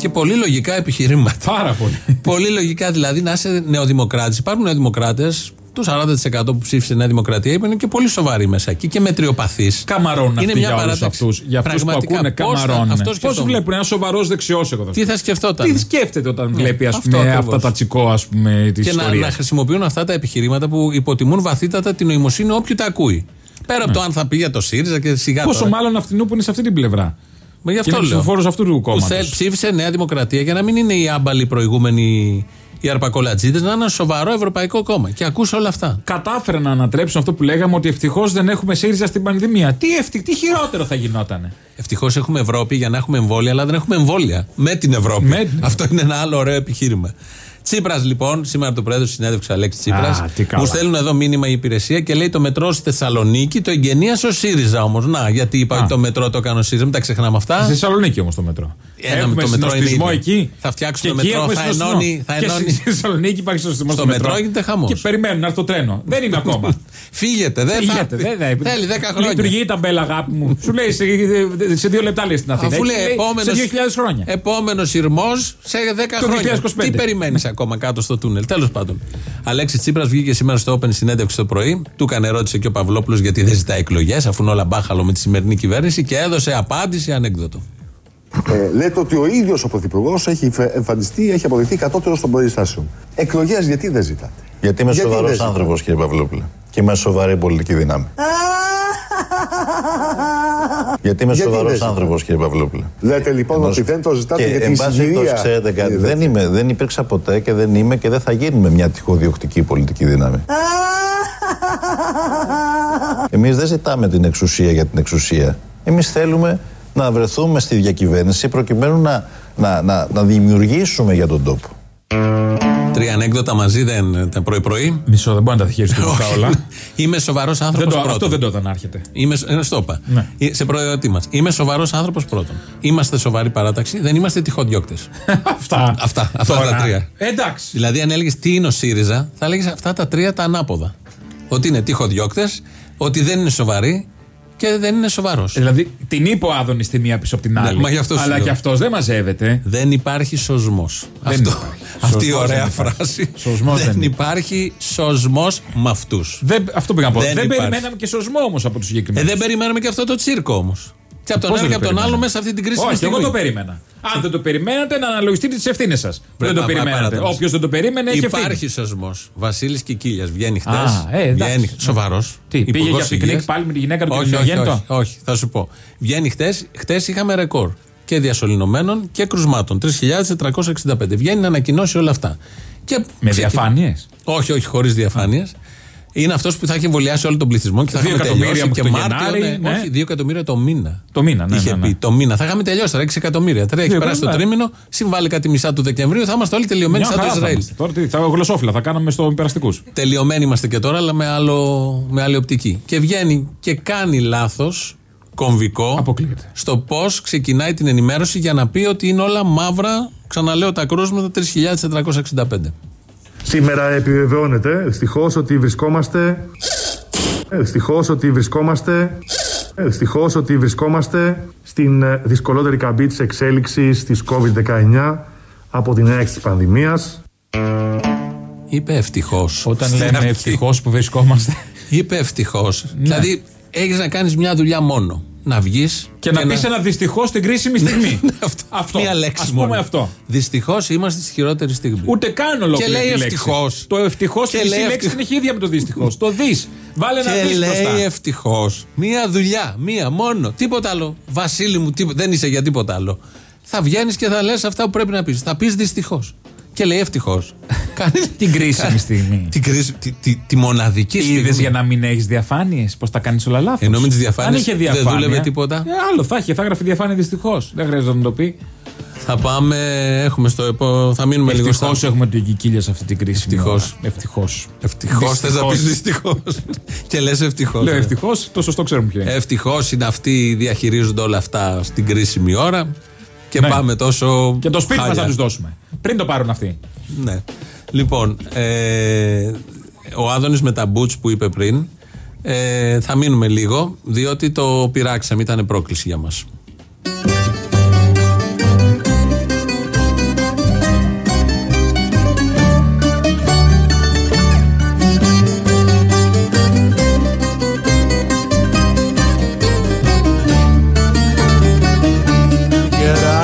Και πολύ λογικά επιχειρήματα. Πάρα πολύ. πολύ λογικά δηλαδή να είσαι νεοδημοκράτης. Υπάρχουν νεοδημοκράτες, το 40% που ψήφισε Νέα Δημοκρατία, είναι και πολύ σοβαροί μέσα εκεί και μετριοπαθείς. Καμαρώνουν Είναι αυτοί μια για όλους παράταξη. αυτούς. Για αυτούς που Πραγματικά, ακούνε, πώς θα- καμαρώνουν. αυτός Πώς σκεφτόμουν. βλέπουν ένα σοβαρός δεξιός εγώ θα Τι θα σκεφτόταν; Τι σκέφτεται όταν βλέπει ας αυτό πούμε, ακριβώς. αυτά τα τσικό ας πούμε, της και να, ιστορίας. να χρησιμοποιούν αυτά τα επιχειρήματα που υποτιμούν βαθύτατα την νοημοσύνη όποιου τα ακούει. Πέρα από το αν θα πει για το ΣΥΡΙΖΑ και σιγά Ναι. Πόσο τώρα. μάλλον αυτινού που είναι σε αυτή την πλευρά. Μα γι' Και αυτό είναι λέω. ψηφοφόρος αυτού του Που κόμματος. θέλ- ψήφισε Νέα Δημοκρατία για να μην είναι οι άμπαλοι προηγούμενοι οι αρπακολατζίδες, να είναι ένα σοβαρό ευρωπαϊκό κόμμα. Και ακούσε όλα αυτά. Κατάφεραν να ανατρέψουν αυτό που λέγαμε ότι ευτυχώς δεν έχουμε ΣΥΡΙΖΑ στην πανδημία. Τι, ευτυχ, τι χειρότερο θα γινότανε; Ευτυχώς έχουμε Ευρώπη για να έχουμε εμβόλια, αλλά δεν έχουμε εμβόλια με την Ευρώπη. Με την Αυτό είναι ένα άλλο ωραίο επιχείρημα. Τσίπρας λοιπόν, σήμερα το πρόεδρο συνέδευξε Αλέξη Τσίπρας. Α, τι καλά. Μου στέλνουν εδώ μήνυμα η υπηρεσία και λέει το μετρό στη Θεσσαλονίκη το εγγενίασε ο ΣΥΡΙΖΑ όμως. Να, γιατί είπα Α. ότι το μετρό το έκανε ο ΣΥΡΙΖΑ, μην τα ξεχνάμε αυτά. Στη Θεσσαλονίκη όμως το μετρό. Ένα έχουμε το μετρό είναι συνοστισμό ίδιο. εκεί. Θα φτιάξουμε Και εκεί μετρό, έχουμε θα συνοστισμό. ενώνει- θα Και ενώνει. στη Θεσσαλονίκη υπάρχει συνοστισμό Στο στο μετρό γίνεται χαμός. Και περιμένουν να έρθει το τρένο. Δεν είμαι ακόμα. [laughs] Φύγετε, δεν θα Φύγετε, έρθει. δεν θα- Θέλει 10 χρόνια. Λειτουργεί η ταμπέλα, αγάπη μου. Σου λέει σε, σε δύο λεπτά λέει στην Αθήνα. Αφού Εκεί λέει λέει επόμενος, σε 2.000 χρόνια. Επόμενος σειρμός σε 10 Το χρόνια. 2025. Τι περιμένεις ακόμα κάτω στο τούνελ. Τέλος πάντων. Αλέξης Τσίπρας βγήκε σήμερα στο Open συνέντευξη το πρωί. Του έκανε ερώτηση και ο Παυλόπουλος γιατί δεν ζητάει εκλογές, αφού είναι όλα μπάχαλο με τη σημερινή κυβέρνηση και έδωσε απάντηση ανέκδοτο. Ε, λέτε ότι ο ίδιος ο Πρωθυπουργός έχει φε- εμφανιστεί, έχει αποδειχθεί κατώτερος των περιστάσεων. Εκλογές γιατί δεν ζητάτε; Γιατί είμαι Γιατί σοβαρός δεν ζητάτε; άνθρωπος, κύριε Παυλόπουλε. Και είμαι σοβαρή πολιτική δύναμη. Γιατί είμαι Γιατί δεν σοβαρό ζητάτε; άνθρωπος, κύριε Παυλόπουλε. Λέτε λοιπόν Ενός- ότι δεν το ζητάτε και, για εν την πάση περιπτώσει, συγκυρία. ξέρετε κάτι, Είδατε. δεν, είμαι, δεν υπήρξα ποτέ και δεν είμαι και δεν θα γίνουμε μια τυχοδιοκτική πολιτική δύναμη. Εμείς δεν ζητάμε την εξουσία για την εξουσία. Εμείς θέλουμε να βρεθούμε στη διακυβέρνηση προκειμένου να, να, να, να δημιουργήσουμε για τον τόπο. Τρία ανέκδοτα μαζί δεν ήταν πρωί-πρωί. Μισό, δεν μπορεί να τα χειριστεί αυτά όλα. [laughs] Είμαι σοβαρός Δεν άνθρωπος το, πρώτον. αυτό δεν το όταν άρχεται. Είμαι, σ- ε, στο είπα. Ναι. Ε, Σε προαιρετή μα. Είμαι σοβαρός άνθρωπος πρώτον. Είμαστε σοβαρή παράταξη, δεν είμαστε τυχοδιώκτες. [laughs] αυτά. Αυτά, αυτά Τώρα. τα τρία. Εντάξει. Δηλαδή, αν έλεγες τι είναι ο ΣΥΡΙΖΑ, θα έλεγες αυτά τα τρία τα ανάποδα. Ότι είναι τυχοδιώκτες, ότι δεν είναι σοβαροί Και δεν είναι σοβαρός. Δηλαδή την είπε ο Άδωνης τη μία πίσω από την άλλη. Ναι, μα γι' αυτό σου αλλά λέω. και αυτός δεν μαζεύεται. Δεν υπάρχει σωσμός. Αυτό. υπάρχει. Αυτή η Σωσμός ωραία δεν υπάρχει. φράση. Σωσμός δεν δεν υπάρχει σωσμός με αυτούς. Δεν, αυτό πήγα να πω. Δεν Δεν, υπάρχει. περιμέναμε και σωσμό όμως από τους Ε, συγκεκριμένους. δεν περιμέναμε και αυτό το τσίρκο όμως. Και από τον Πώς ένα δεν και το από τον άλλο περιμέναμε. μέσα σε αυτή την κρίσιμη Όχι, στιγμή. εγώ το περίμενα. Αν δεν το περιμένατε, να αναλογιστείτε τις ευθύνες σας. Δεν το πά- περιμένατε. παράταση. Όποιος δεν το περίμενε, έχει ευθύνη. Υπάρχει σωσμό. Βασίλης Κικίλιας βγαίνει χτες. Α, ε, εντάξει. Σοβαρός. Τι, πήγε για πικνίκ πάλι με τη γυναίκα του και όχι, τον όχι, νεογέννητο; όχι, όχι, θα σου πω. Βγαίνει χτες. Χτες είχαμε ρεκόρ και διασωληνωμένων και κρουσμάτων. 3.465. Βγαίνει να ανακοινώσει όλα αυτά. Και Με ξεκι- διαφάνειες; Όχι, όχι, χωρίς διαφάνειες. Είναι αυτός που θα έχει εμβολιάσει όλο τον πληθυσμό και θα Δύο είχαμε εκατομμύρια τελειώσει και μέχρι το Μάρτιο. Γενάρη, ναι, ναι. Όχι, 2 εκατομμύρια το μήνα. Το μήνα, ναι, Είχε ναι, ναι. πει το μήνα. Θα είχαμε τελειώσει τώρα 6 εκατομμύρια. Τώρα έχει Δύο περάσει το εκατομμύρια. τρίμηνο, συμβάλλει κάτι μισά του Δεκεμβρίου, θα είμαστε όλοι τελειωμένοι Μια σαν το χαρά θα Ισραήλ. είμαστε. Τώρα τι, θα γλωσσόφυλλα θα κάναμε στο περαστικού. Τελειωμένοι είμαστε και τώρα, αλλά με, άλλο, με άλλη οπτική. Και βγαίνει και κάνει λάθος κομβικό Αποκλείεται. στο πώς ξεκινάει την ενημέρωση για να πει ότι είναι όλα μαύρα. Ξαναλέω τα κρούσματα 3.465. Σήμερα επιβεβαιώνεται δυστυχώς ότι βρισκόμαστε. Δυστυχώς ότι βρισκόμαστε. Δυστυχώς ότι βρισκόμαστε στην ε, δυσκολότερη καμπή της εξέλιξης της COVID-19 από την έναρξη της πανδημίας. Είπε ευτυχώς. Όταν λέμε ευτυχώς που βρισκόμαστε. Είπε ευτυχώς. Ναι. Δηλαδή έχεις να κάνεις μια δουλειά μόνο. Να βγεις Και να πεις ένα δυστυχώς στην κρίσιμη στιγμή. [laughs] αυτό. αυτό. Μία λέξη Ας πούμε μόνο. αυτό. Δυστυχώς είμαστε στη χειρότερη στιγμή. Ούτε καν ολόκληρη. Και λέει τη λέξη. ευτυχώς. Το ευτυχώς Και και η λέει λέξη ευτυχώς. είναι έχει ίδια με το δυστυχώς. το δεις. Βάλε ένα Και δεις μπροστά. λέει ευτυχώς. Μία δουλειά, μία μόνο. Τίποτα άλλο. Βασίλη μου, τίπο- δεν είσαι για τίποτα άλλο. Θα βγαίνεις και θα λες αυτά που πρέπει να πεις. Θα πεις δυστυχώς. Και λέει ευτυχώς. [laughs] Την κρίσιμη στιγμή. Την κρίση, τη, τη, τη μοναδική στιγμή. Είδες για να μην έχεις διαφάνειες, πώς τα κάνεις όλα λάθος; Ενώ με τις διαφάνειες Αν είχε δεν διαφάνεια, δούλευε τίποτα. Ε, άλλο θα είχε, θα έγραφε διαφάνεια δυστυχώς. Δεν χρειάζεται να το πει. Θα πάμε, έχουμε στο επό, θα μείνουμε λίγο Ευτυχώς στα... έχουμε την κικίλια σε αυτή την κρίση. Ευτυχώς. Ευτυχώς. Ευτυχώς θες να πεις δυστυχώς. [laughs] και λες ευτυχώς. Λέω ευτυχώς, το σωστό ξέρουμε ποιο είναι. Ευτυχώς είναι αυτοί διαχειρίζονται όλα αυτά στην κρίσιμη ώρα. Και Ναι. πάμε τόσο. Και το σπίτι μας χάλια. θα τους δώσουμε. Πριν το πάρουν αυτοί. Ναι. Λοιπόν, ε, ο Άδωνης με τα boots που είπε πριν. Ε, θα μείνουμε λίγο, διότι το πειράξαμε, ήταν πρόκληση για μας.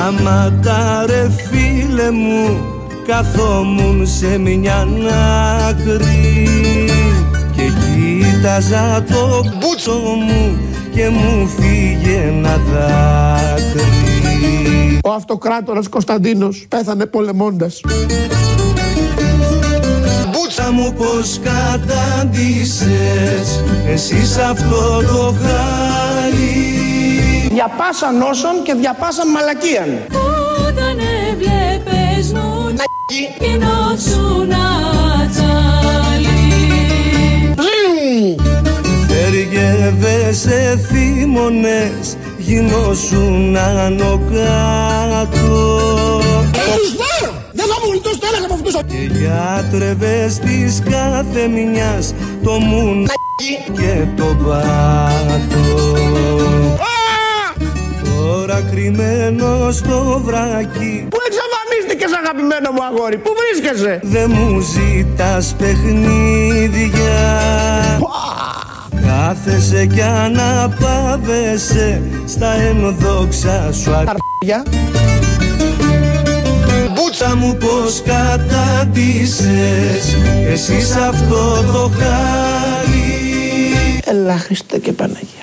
Γεράματα ρε φίλε μου Καθόμουν σε μια άκρη. Και κοίταζα το μπούτσο μου Και μου φύγε ένα δάκρυ. Ο αυτοκράτορας Κωνσταντίνος πέθανε πολεμώντας. Μπούτσα μου πως κατάντησες Εσύ σ' αυτό το χάλι Για πάσα νόσων και για πάσα μαλακίαν. Όταν έβλεπες μου να γινώσουν ατσάλι Θεργεύεσαι θύμωνες Γινώσουν άνω κάτω Τους πάρω! Δεν θα μου γλιτώσεις το έλεγα από αυτούς. Και γιατρεύες της κάθε μιας Το μουν και το πάτο Τώρα κρυμμένο στο βράκι Πού εξαφανίστηκες αγαπημένο μου αγόρι, πού βρίσκεσαι; Δε μου ζητάς παιχνίδια Κάθεσαι κι αναπαύεσαι Στα ενδόξα σου Αρπαγιά. Μπούτσα μου πως κατάντησες Εσύ σ' αυτό το χάλι Ελά Χριστέ και Παναγία.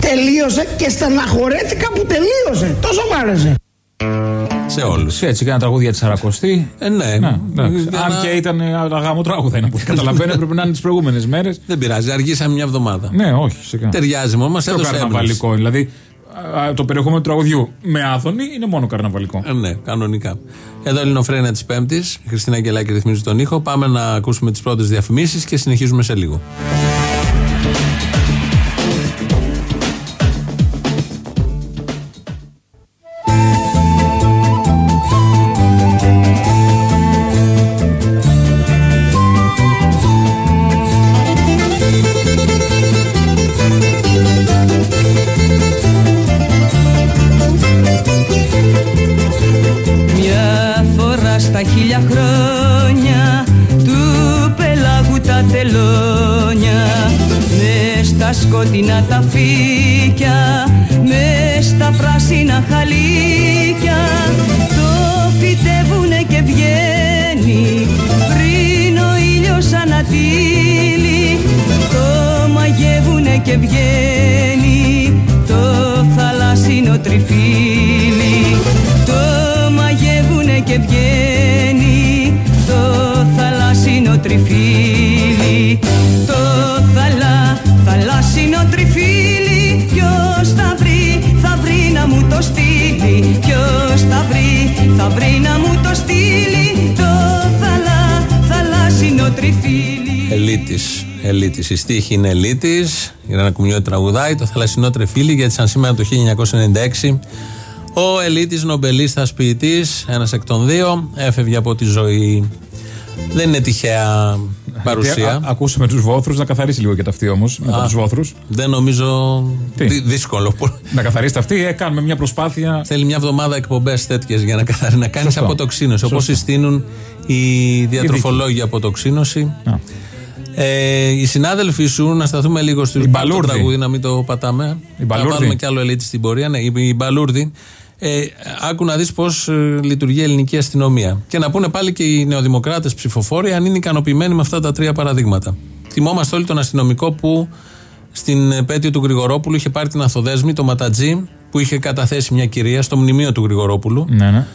Τελείωσε και στεναχωρέθηκα που τελείωσε. Τόσο μ' άρεσε. Σε όλους. Έτσι, και ένα τραγούδι για τη Σαρακοστή. Ε, ναι. Ναι, εντάξει. Για Αν να- και ήταν ε, αγάμο τραγούδα είναι που καταλαβαίνω, έπρεπε να είναι τις προηγούμενες μέρες. Δεν πειράζει, αργήσαμε μια εβδομάδα. Ναι, όχι, σιγά. Ταιριάζει μόνο, μα Το έδωσε έμπνευση. καρναβαλικό. Δηλαδή, α, το περιεχόμενο του τραγουδιού με άδωνη είναι μόνο καρναβαλικό. Ε, ναι, κανονικά. Εδώ Ελληνοφρένια της Πέμπτης. Η Χριστίνα Αγγελάκη ρυθμίζει τον ήχο. Πάμε να ακούσουμε τις πρώτες διαφημίσεις και συνεχίζουμε σε λίγο. Θαλάσσινο τριφύλι το μαγεύουνε και βγαίνει το θαλάσσινο τριφύλι το θαλά, θαλάσσινο τριφύλι ποιος θα βρει, θα βρει να μου το στείλει ποιος θα βρει, θα βρει να μου το στείλει το θαλά, θαλάσσινο τριφύλι Ελίτης. Ελίτης. Η στίχη είναι ελίτης. Είναι ένα κουμιό τραγουδάει. Το θαλασσινό τρεφίλι γιατί σαν σήμερα το 1996 ο ελίτης νομπελίστα ποιητή, ένας εκ των δύο, έφευγε από τη ζωή. Δεν είναι τυχαία παρουσία. Α- Ακούσαμε τους βόθρους να καθαρίσει λίγο και τα αυτή όμως. Μετά Α. τους βόθρους. Δεν νομίζω. Τι; δυ- δύσκολο. Να καθαρίσει τα αυτή, ε, κάνουμε μια προσπάθεια. Θέλει μια εβδομάδα εκπομπές τέτοιες για να, καθαρι... να κάνει Σωστό. αποτοξίνωση. Όπως Σωστό. συστήνουν οι διατροφολόγοι αποτοξίνωση. Α. Ε, οι συνάδελφοί σου, να σταθούμε λίγο στους Η Μπαλούρδη. τραγούδι, να μην το πατάμε. Η Μπαλούρδη. Να βάλουμε κι άλλο ελίτη στην πορεία. Ναι, η, η Μπαλούρδη. Ε, άκου να δεις πώς λειτουργεί η ελληνική αστυνομία. Και να πούνε πάλι και οι νεοδημοκράτες ψηφοφόροι αν είναι ικανοποιημένοι με αυτά τα τρία παραδείγματα. Θυμόμαστε όλοι τον αστυνομικό που στην επέτειο του Γρηγορόπουλου είχε πάρει την Αθοδέσμη, το Ματατζή, που είχε καταθέσει μια κυρία στο μνημείο του Γρηγορόπουλου Ναι, ναι.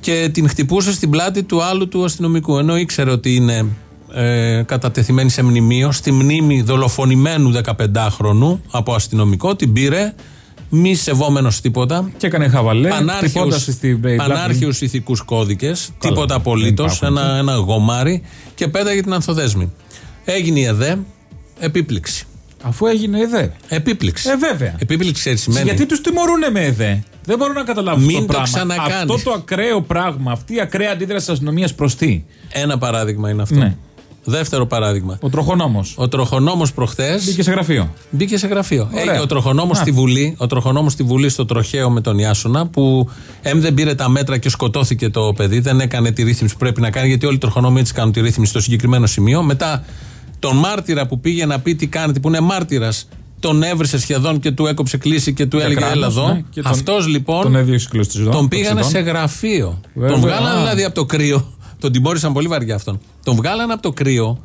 και την χτυπούσε στην πλάτη του άλλου του αστυνομικού. Ενώ ήξερε ότι είναι ε, κατατεθειμένης σε μνημείο, στη μνήμη δολοφονημένου 15χρονου από αστυνομικό, την πήρε, μη σεβόμενος τίποτα. Και έκανε χαβαλέ. Πανάρχιους, χτυπώντας τη στην πλάτη. πανάρχιους ηθικούς κώδικες, τίποτα δεν απολύτως, υπάρχουν, ένα, ένα γομάρι και πέταγε την ανθοδέσμη. Έγινε η ΕΔΕ, επίπληξη. Αφού έγινε ΕΔΕ. Επίπληξη. Ε, βέβαια. Επίπληξη ξέρει σημαίνει. Γιατί τους τιμωρούν με ΕΔΕ; Δεν μπορώ να καταλάβω Μην αυτό το πράγμα. ξανακάνεις. Αυτό το ακραίο πράγμα, αυτή η ακραία αντίδραση της αστυνομίας προς τι; Ένα παράδειγμα είναι αυτό. Ναι. Δεύτερο παράδειγμα. Ο τροχονόμος. Ο τροχονόμος προχθές Μπήκε σε γραφείο. μπήκε σε γραφείο. Ωραία. Έγινε ο τροχονόμος Α. στη Βουλή, ο τροχονόμος στη Βουλή στο τροχαίο με τον Ιάσονα, που εμ δεν πήρε τα μέτρα και σκοτώθηκε το παιδί, δεν έκανε τη ρύθμιση που πρέπει να κάνει, γιατί όλοι οι τροχονόμοι έτσι κάνουν τη ρύθμιση στο συγκεκριμένο σημείο. Μετά τον μάρτυρα που πήγε να πει τι κάνετε, που είναι μάρτυρας, τον έβρισε σχεδόν και του έκοψε κλίση και του Για έλεγε κράτος, Έλα εδώ. ναι, και τον- Αυτός λοιπόν. τον έδιωξε κλωστιζόν, Τον το πήγανε ξεδόν. σε γραφείο. Βέβαια. Τον βγάλανε Α. δηλαδή από το κρύο. Τον τιμώρησαν πολύ βαριά αυτόν. Τον βγάλανε από το κρύο.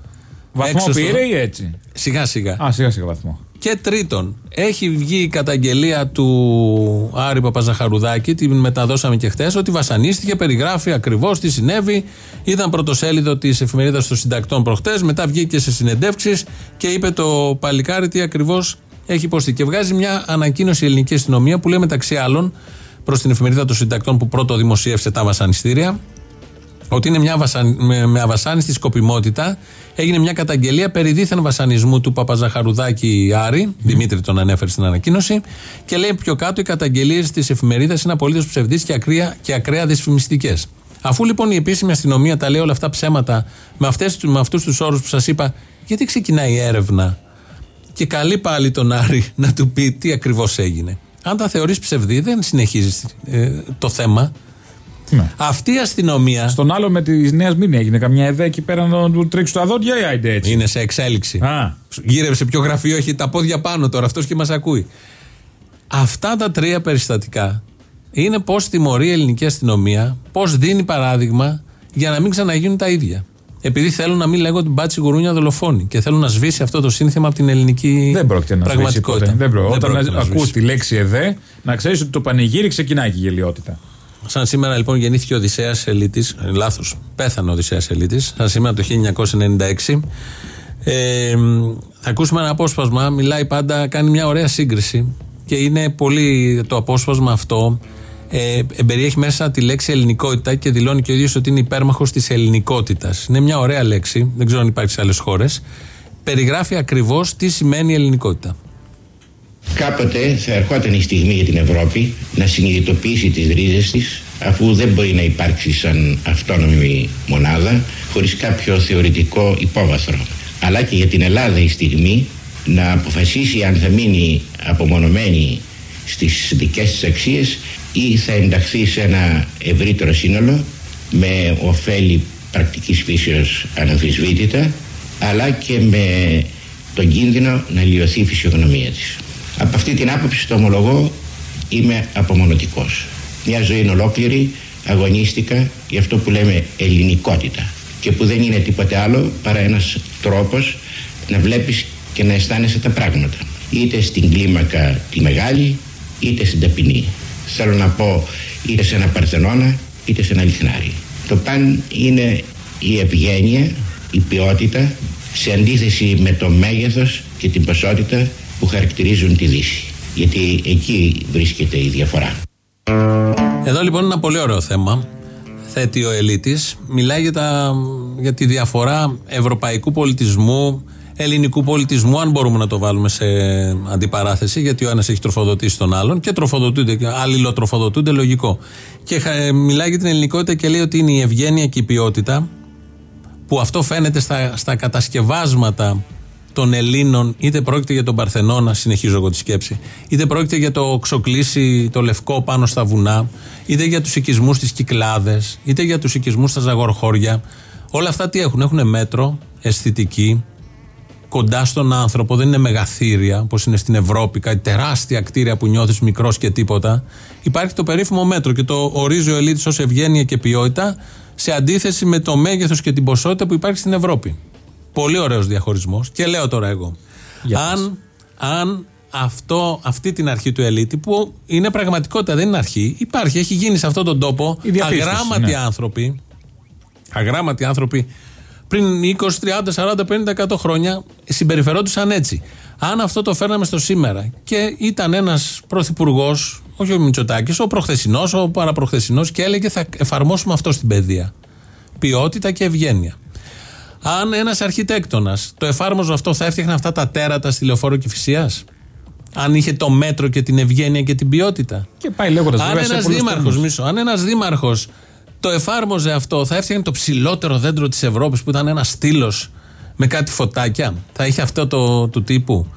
Βαθμό έξω στο- πήρε ή έτσι; Σιγά σιγά. Α, σιγά σιγά βαθμό. Και τρίτον, έχει βγει η καταγγελία του Άρη Παπαζαχαρουδάκη, την μεταδώσαμε και χθες, ότι βασανίστηκε, περιγράφει ακριβώς τι συνέβη. Ήταν πρωτοσέλιδο της εφημερίδας των συντακτών προχτές, μετά βγήκε σε συνεντεύξεις και είπε το παλικάρι τι ακριβώς έχει υποστεί. Και βγάζει μια ανακοίνωση η ελληνική αστυνομία που λέει μεταξύ άλλων προς την εφημερίδα των συντακτών που πρώτο δημοσίευσε τα βασανιστήρια, ότι είναι μια βασαν... με, με αβασάνιστη σκοπιμότητα έγινε μια καταγγελία περί δίθεν βασανισμού του Παπαζαχαρουδάκη Άρη, Δημήτρη τον ανέφερε στην ανακοίνωση, και λέει πιο κάτω οι καταγγελίες της εφημερίδας είναι απολύτως ψευδείς και, ακραία, και ακραία δυσφημιστικές. Αφού λοιπόν η επίσημη αστυνομία τα λέει όλα αυτά ψέματα με, αυτές, με αυτούς τους όρους που σας είπα, γιατί ξεκινάει η έρευνα; Και καλεί πάλι τον Άρη να του πει τι ακριβώς έγινε. Αν τα θεωρείς ψευδή, δεν συνεχίζεις το θέμα. Ναι. Αυτή η αστυνομία Στον άλλο με τη Νέας Μήνυ έγινε καμιά ΕΔΕ εκεί πέρα να του τρίξει τα δόντια ή άιντε έτσι; είναι σε εξέλιξη. Α, Γύρευσε ποιο γραφείο έχει τα πόδια πάνω τώρα, αυτός και μας ακούει. Αυτά τα τρία περιστατικά είναι πώς τιμωρεί η ελληνική αστυνομία, πώς δίνει παράδειγμα για να μην ξαναγίνουν τα ίδια. Επειδή θέλουν να μην λέγονται μπάτσι γουρούνια δολοφόνοι και θέλουν να σβήσει αυτό το σύνθημα από την ελληνική δεν πρόκειται να σβήσει πραγματικότητα. ποτέ. Δεν προ... Όταν πρόκειται να ακούς σβήσει. τη λέξη ΕΔΕ, να ξέρεις ότι το πανηγύρι ξεκινάει και η γελιότητα. Σαν σήμερα λοιπόν γεννήθηκε ο Οδυσσέας Ελίτης, ε, λάθος, πέθανε ο Οδυσσέας Ελίτης, σαν σήμερα το 1996. Ε, θα ακούσουμε ένα απόσπασμα, μιλάει πάντα, κάνει μια ωραία σύγκριση και είναι πολύ το απόσπασμα αυτό ε, περιέχει μέσα τη λέξη ελληνικότητα και δηλώνει και ο ίδιος ότι είναι υπέρμαχος της ελληνικότητας. Είναι μια ωραία λέξη, δεν ξέρω αν υπάρχει σε άλλες χώρες. Περιγράφει ακριβώς τι σημαίνει η ελληνικότητα. Κάποτε θα ερχόταν η στιγμή για την Ευρώπη να συνειδητοποιήσει τις ρίζες της αφού δεν μπορεί να υπάρξει σαν αυτόνομη μονάδα χωρίς κάποιο θεωρητικό υπόβαθρο. Αλλά και για την Ελλάδα η στιγμή να αποφασίσει αν θα μείνει απομονωμένη στις δικές της αξίες ή θα ενταχθεί σε ένα ευρύτερο σύνολο με ωφέλη πρακτικής φύσεως αναμφισβήτητα αλλά και με τον κίνδυνο να λιωθεί η φυσιογνωμία της. Από αυτή την άποψη το ομολογώ είμαι απομονωτικός. Μια ζωή ολόκληρη αγωνίστηκα για αυτό που λέμε ελληνικότητα. Και που δεν είναι τίποτε άλλο παρά ένας τρόπος να βλέπεις και να αισθάνεσαι τα πράγματα. Είτε στην κλίμακα τη μεγάλη είτε στην ταπεινή. Θέλω να πω είτε σε ένα παρθενώνα είτε σε ένα λιχνάρι το παν είναι η ευγένεια η ποιότητα σε αντίθεση με το μέγεθος και την ποσότητα που χαρακτηρίζουν τη Δύση γιατί εκεί βρίσκεται η διαφορά Εδώ λοιπόν είναι ένα πολύ ωραίο θέμα. Θέτει ο Ελίτης. Μιλάει για, τα, για τη διαφορά ευρωπαϊκού πολιτισμού, ελληνικού πολιτισμού, αν μπορούμε να το βάλουμε σε αντιπαράθεση, γιατί ο ένας έχει τροφοδοτήσει τον άλλον και τροφοδοτούνται, και αλληλοτροφοδοτούνται, λογικό. Και ε, μιλάει για την ελληνικότητα και λέει ότι είναι η ευγένεια και η ποιότητα, που αυτό φαίνεται στα, στα κατασκευάσματα των Ελλήνων, είτε πρόκειται για τον Παρθενώνα, συνεχίζω εγώ τη σκέψη, είτε πρόκειται για το ξοκλήσι το λευκό πάνω στα βουνά, είτε για τους οικισμούς στι Κυκλάδες, είτε για τους οικισμούς στα Ζαγορχώρια. Όλα αυτά τι έχουν, έχουν μέτρο, αισθητική, κοντά στον άνθρωπο, δεν είναι μεγαθύρια όπως είναι στην Ευρώπη, κάτι τεράστια κτίρια που νιώθεις μικρός και τίποτα. Υπάρχει το περίφημο μέτρο και το ορίζει ο Ελίτη ως ευγένεια και ποιότητα σε αντίθεση με το μέγεθος και την ποσότητα που υπάρχει στην Ευρώπη. Πολύ ωραίος διαχωρισμός. Και λέω τώρα εγώ. αν, αν αυτό, αυτή την αρχή του ελίτη, που είναι πραγματικότητα, δεν είναι αρχή, υπάρχει, έχει γίνει σε αυτόν τον τόπο Η διαπίστωση, αγράμματοι ναι. άνθρωποι, αγράμματοι άνθρωποι πριν 20, 30, 40, 50, 100 χρόνια συμπεριφερόντουσαν έτσι. Αν αυτό το φέρναμε στο σήμερα και ήταν ένας πρωθυπουργός, όχι ο Μητσοτάκης, ο προχθεσινός, ο παραπροχθεσινός και έλεγε θα εφαρμόσουμε αυτό στην παιδεία. Ποιότητα και ευγένεια. Αν ένας αρχιτέκτονας το εφάρμοζε αυτό, θα έφτιαχνε αυτά τα τέρατα στη λεωφόρο Κυφυσία. Αν είχε το μέτρο και την ευγένεια και την ποιότητα; Και πάει λέγοντας Αν βέβαια σε ένας πολλούς δήμαρχος, τομείς. μισό, αν ένας δήμαρχος το εφάρμοζε αυτό, θα έφτιαχνε το ψηλότερο δέντρο της Ευρώπης που ήταν ένας στήλος με κάτι φωτάκια. Θα είχε αυτό το, του τύπου.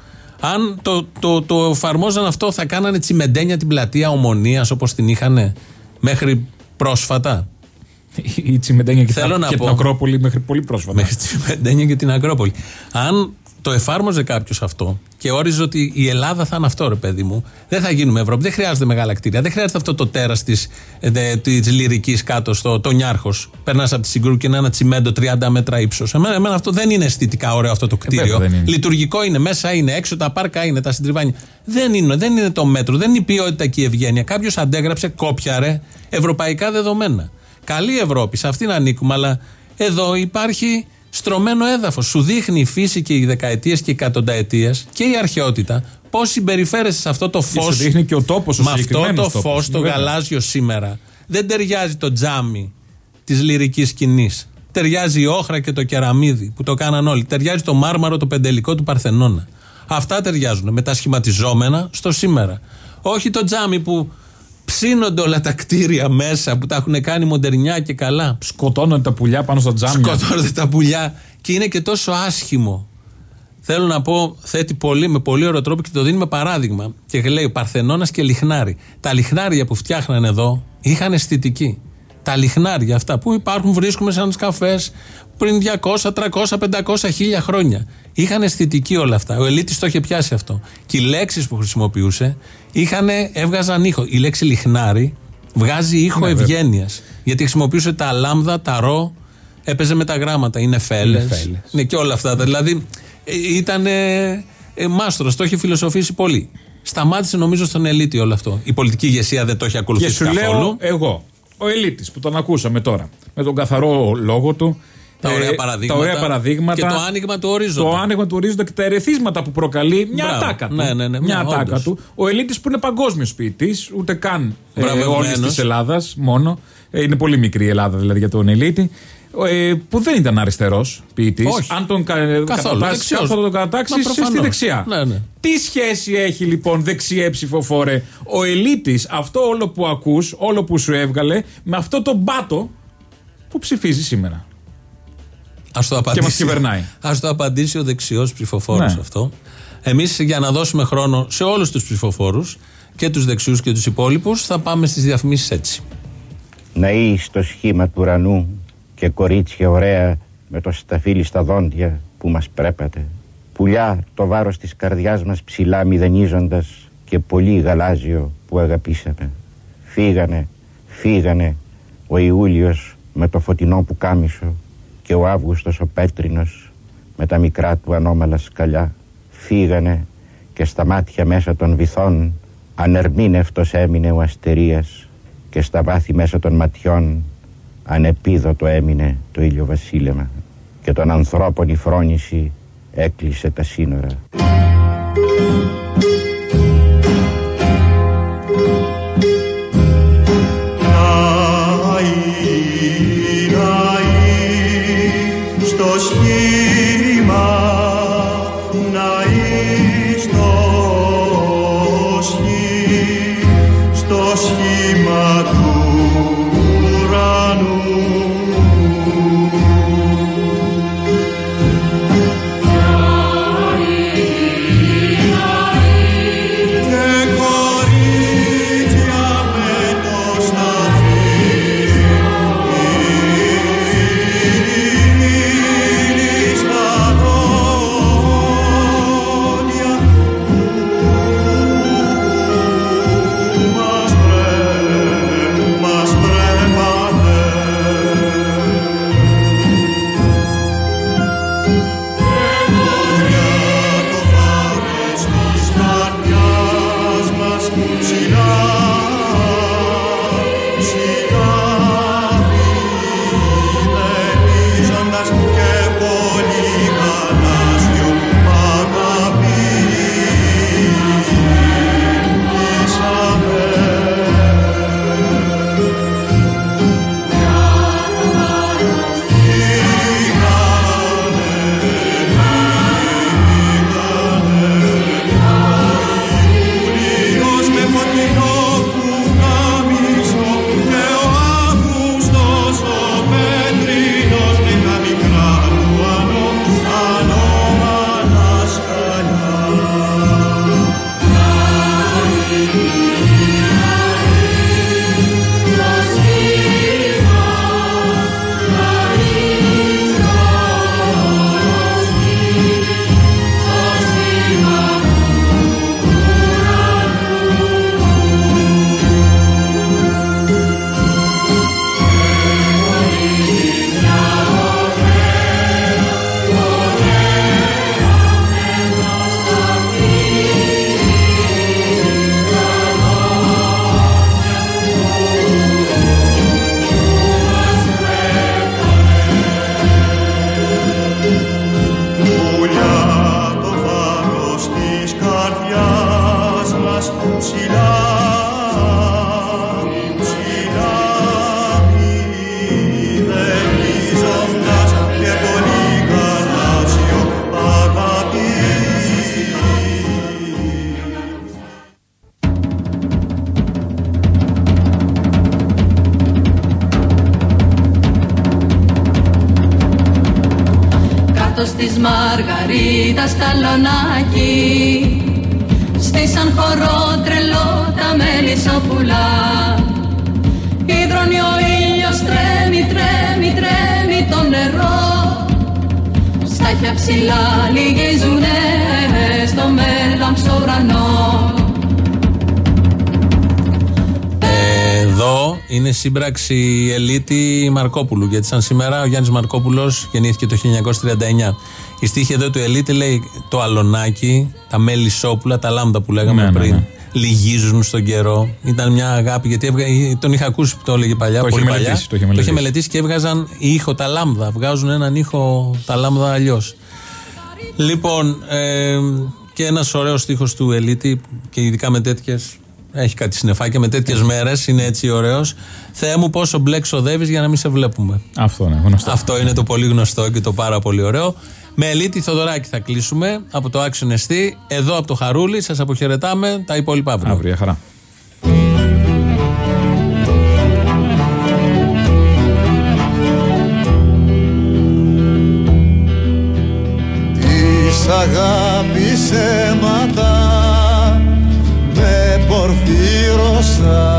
Αν το, το, το εφαρμόζαν αυτό, θα κάνανε τσιμεντένια την πλατεία Ομονίας όπως την είχαν μέχρι πρόσφατα. Η Τσιμεντένια και, Θέλω τα- να και την πω- Ακρόπολη μέχρι πολύ πρόσφατα. Μέχρι τη Τσιμεντένια και την Ακρόπολη. Αν το εφάρμοζε κάποιος αυτό και όριζε ότι η Ελλάδα θα είναι αυτό, ρε παιδί μου, δεν θα γίνουμε Ευρώπη. Δεν χρειάζεται μεγάλα κτίρια. Δεν χρειάζεται αυτό το τέρας της της λυρικής κάτω στο το Νιάρχος. Περνάς από τη Συγκρού και είναι ένα τσιμέντο 30 μέτρα ύψος. Εμένα, εμένα αυτό δεν είναι αισθητικά ωραίο αυτό το κτίριο. βέβαια δεν είναι. Λειτουργικό είναι, μέσα είναι, έξω τα πάρκα είναι, τα συντριβάνια. Δεν είναι, δεν είναι το μέτρο, δεν είναι η ποιότητα και η ευγένεια. Κάποιος αντέγραψε, κόπιαρε ευρωπαϊκά δεδομένα. Καλή Ευρώπη, σε αυτήν ανήκουμε, αλλά εδώ υπάρχει στρωμένο έδαφος. Σου δείχνει η φύση και οι δεκαετίες και οι εκατονταετίες και η αρχαιότητα πώς συμπεριφέρεσαι σε αυτό το Και φως. σου δείχνει και ο τόπος, ο Με αυτό συγκεκριμένος το τόπος. φως, το Βέβαια. γαλάζιο σήμερα. Δεν ταιριάζει το τζάμι της λυρικής σκηνής. Ταιριάζει η όχρα και το κεραμίδι που το κάναν όλοι. Ταιριάζει το μάρμαρο, το πεντελικό του Παρθενώνα. Αυτά ταιριάζουν με τα σχηματιζόμενα στο σήμερα. Όχι το τζάμι που ψήνονται όλα τα κτίρια μέσα που τα έχουν κάνει μοντερνιά και καλά. Σκοτώνονται τα πουλιά πάνω στα τζάμια. Σκοτώνονται τα πουλιά και είναι και τόσο άσχημο. Θέλω να πω, θέτει πολύ, με πολύ ωραίο τρόπο και το δίνει με παράδειγμα. Και λέει Παρθενώνας και Λιχνάρι. Τα λιχνάρια που φτιάχνανε εδώ είχαν αισθητική. Τα λιχνάρια αυτά που υπάρχουν, βρίσκουμε σαν καφές πριν 200, 300, 500, χίλια χρόνια. Είχαν αισθητική όλα αυτά. Ο Ελίτης το είχε πιάσει αυτό. Και οι λέξεις που χρησιμοποιούσε είχαν, έβγαζαν ήχο. Η λέξη λιχνάρι βγάζει ήχο Ναι, βέβαια. ευγένειας. Γιατί χρησιμοποιούσε τα λάμδα, τα ρο, έπαιζε με τα γράμματα. Είναι φέλες. Είναι φέλες. Ναι, και όλα αυτά. Δηλαδή ήταν ε, ε, μάστρος, το έχει φιλοσοφήσει πολύ. Σταμάτησε νομίζω στον Ελίτη όλο αυτό. Η πολιτική ηγεσία δεν το έχει Και ακολουθήσει σου καθόλου. λέω εγώ, ο Ελίτης που τον ακούσαμε τώρα, με τον καθαρό λόγο του. Τα ε, ωραία παραδείγματα. τα ωραία παραδείγματα. Και το άνοιγμα του ορίζοντα. Το άνοιγμα του ορίζοντα και τα ερεθίσματα που προκαλεί μια Μπράβο. ατάκα του. Ναι, ναι, ναι, μια ναι, ατάκα όντως. του. Ο Ελίτης που είναι παγκόσμιος ποιητής, ούτε καν ε, Βραβευμένος. όλης της Ελλάδας μόνο. Ε, είναι πολύ μικρή η Ελλάδα δηλαδή για τον Ελίτη. Ε, που δεν ήταν αριστερός ποιητής. Όχι. Αν τον κα, Καθόλου. κατατάξεις, Δεξιός. κάπου θα τον κατατάξεις Μα στη προφανώς. δεξιά. Ναι, ναι. Τι σχέση έχει λοιπόν δεξιέ ψηφοφόρε ο Ελίτης, αυτό όλο που ακούς, όλο που σου έβγαλε, με αυτό το μπάτο που ψηφίζεις σήμερα; Ας το απαντήσει. μας κυβερνάει. Ας το απαντήσει ο δεξιός ψηφοφόρος Ναι. αυτό. Εμείς για να δώσουμε χρόνο σε όλους τους ψηφοφόρους και τους δεξιούς και τους υπόλοιπους, θα πάμε στις διαφημίσεις έτσι. Να είσαι στο σχήμα του ουρανού και κορίτσια ωραία με το σταφύλι στα δόντια που μας πρέπατε. Πουλιά το βάρος της καρδιάς μας ψηλά μηδενίζοντας και πολύ γαλάζιο που αγαπήσαμε. Φύγανε, φύγανε ο Ιούλιος με το φωτεινό που κάμισο και ο Αύγουστος ο πέτρινος με τα μικρά του ανώμαλα σκαλιά. Φύγανε και στα μάτια μέσα των βυθών ανερμήνευτος έμεινε ο αστερίας και στα βάθη μέσα των ματιών ανεπίδωτο έμεινε το ηλιοβασίλεμα και των ανθρώπων η φρόνηση έκλεισε τα σύνορα. Στο σχήμα χορό τρελό τα μελισσοπουλά Υδρώνει ο ήλιος τρέμει, τρέμει, τρέμει το νερό. Στα χια ψηλά λυγίζουνε στο μέλαμψο ουρανό Εδώ είναι σύμπραξη Ελίτη Μαρκόπουλου. Γιατί σαν σήμερα ο Γιάννης Μαρκόπουλος γεννήθηκε το 1939. Η στίχη εδώ του Ελίτη λέει το αλωνάκι, τα μελισσόπουλα, τα λάμδα που λέγαμε Ναι, ναι, πριν. ναι. Λυγίζουν στον καιρό. Ήταν μια αγάπη γιατί έβγα... τον είχα ακούσει που το έλεγε παλιά. Το πολύ είχε παλιά. μελετήσει, το είχε το είχε μελετήσει. μελετήσει και έβγαζαν ήχο τα λάμδα. Βγάζουν έναν ήχο τα λάμδα αλλιώς. Λοιπόν, ε, και ένας ωραίος στίχος του Ελίτη και ειδικά με τέτοιες. Έχει κάτι συννεφάκια με τέτοιες μέρες, είναι έτσι ωραίος. Θεέ μου, πόσο μπλε ξοδεύεις για να μην σε βλέπουμε. Αυτό είναι γνωστό. Αυτό είναι το πολύ γνωστό και το πάρα πολύ ωραίο. Με Ελίτη Θοδωράκη θα κλείσουμε από το Action ST. Εδώ από το Χαρούλι σας αποχαιρετάμε. Τα υπόλοιπα αύριο. Αύριο, χαρά. Της αγάπης αίματα slow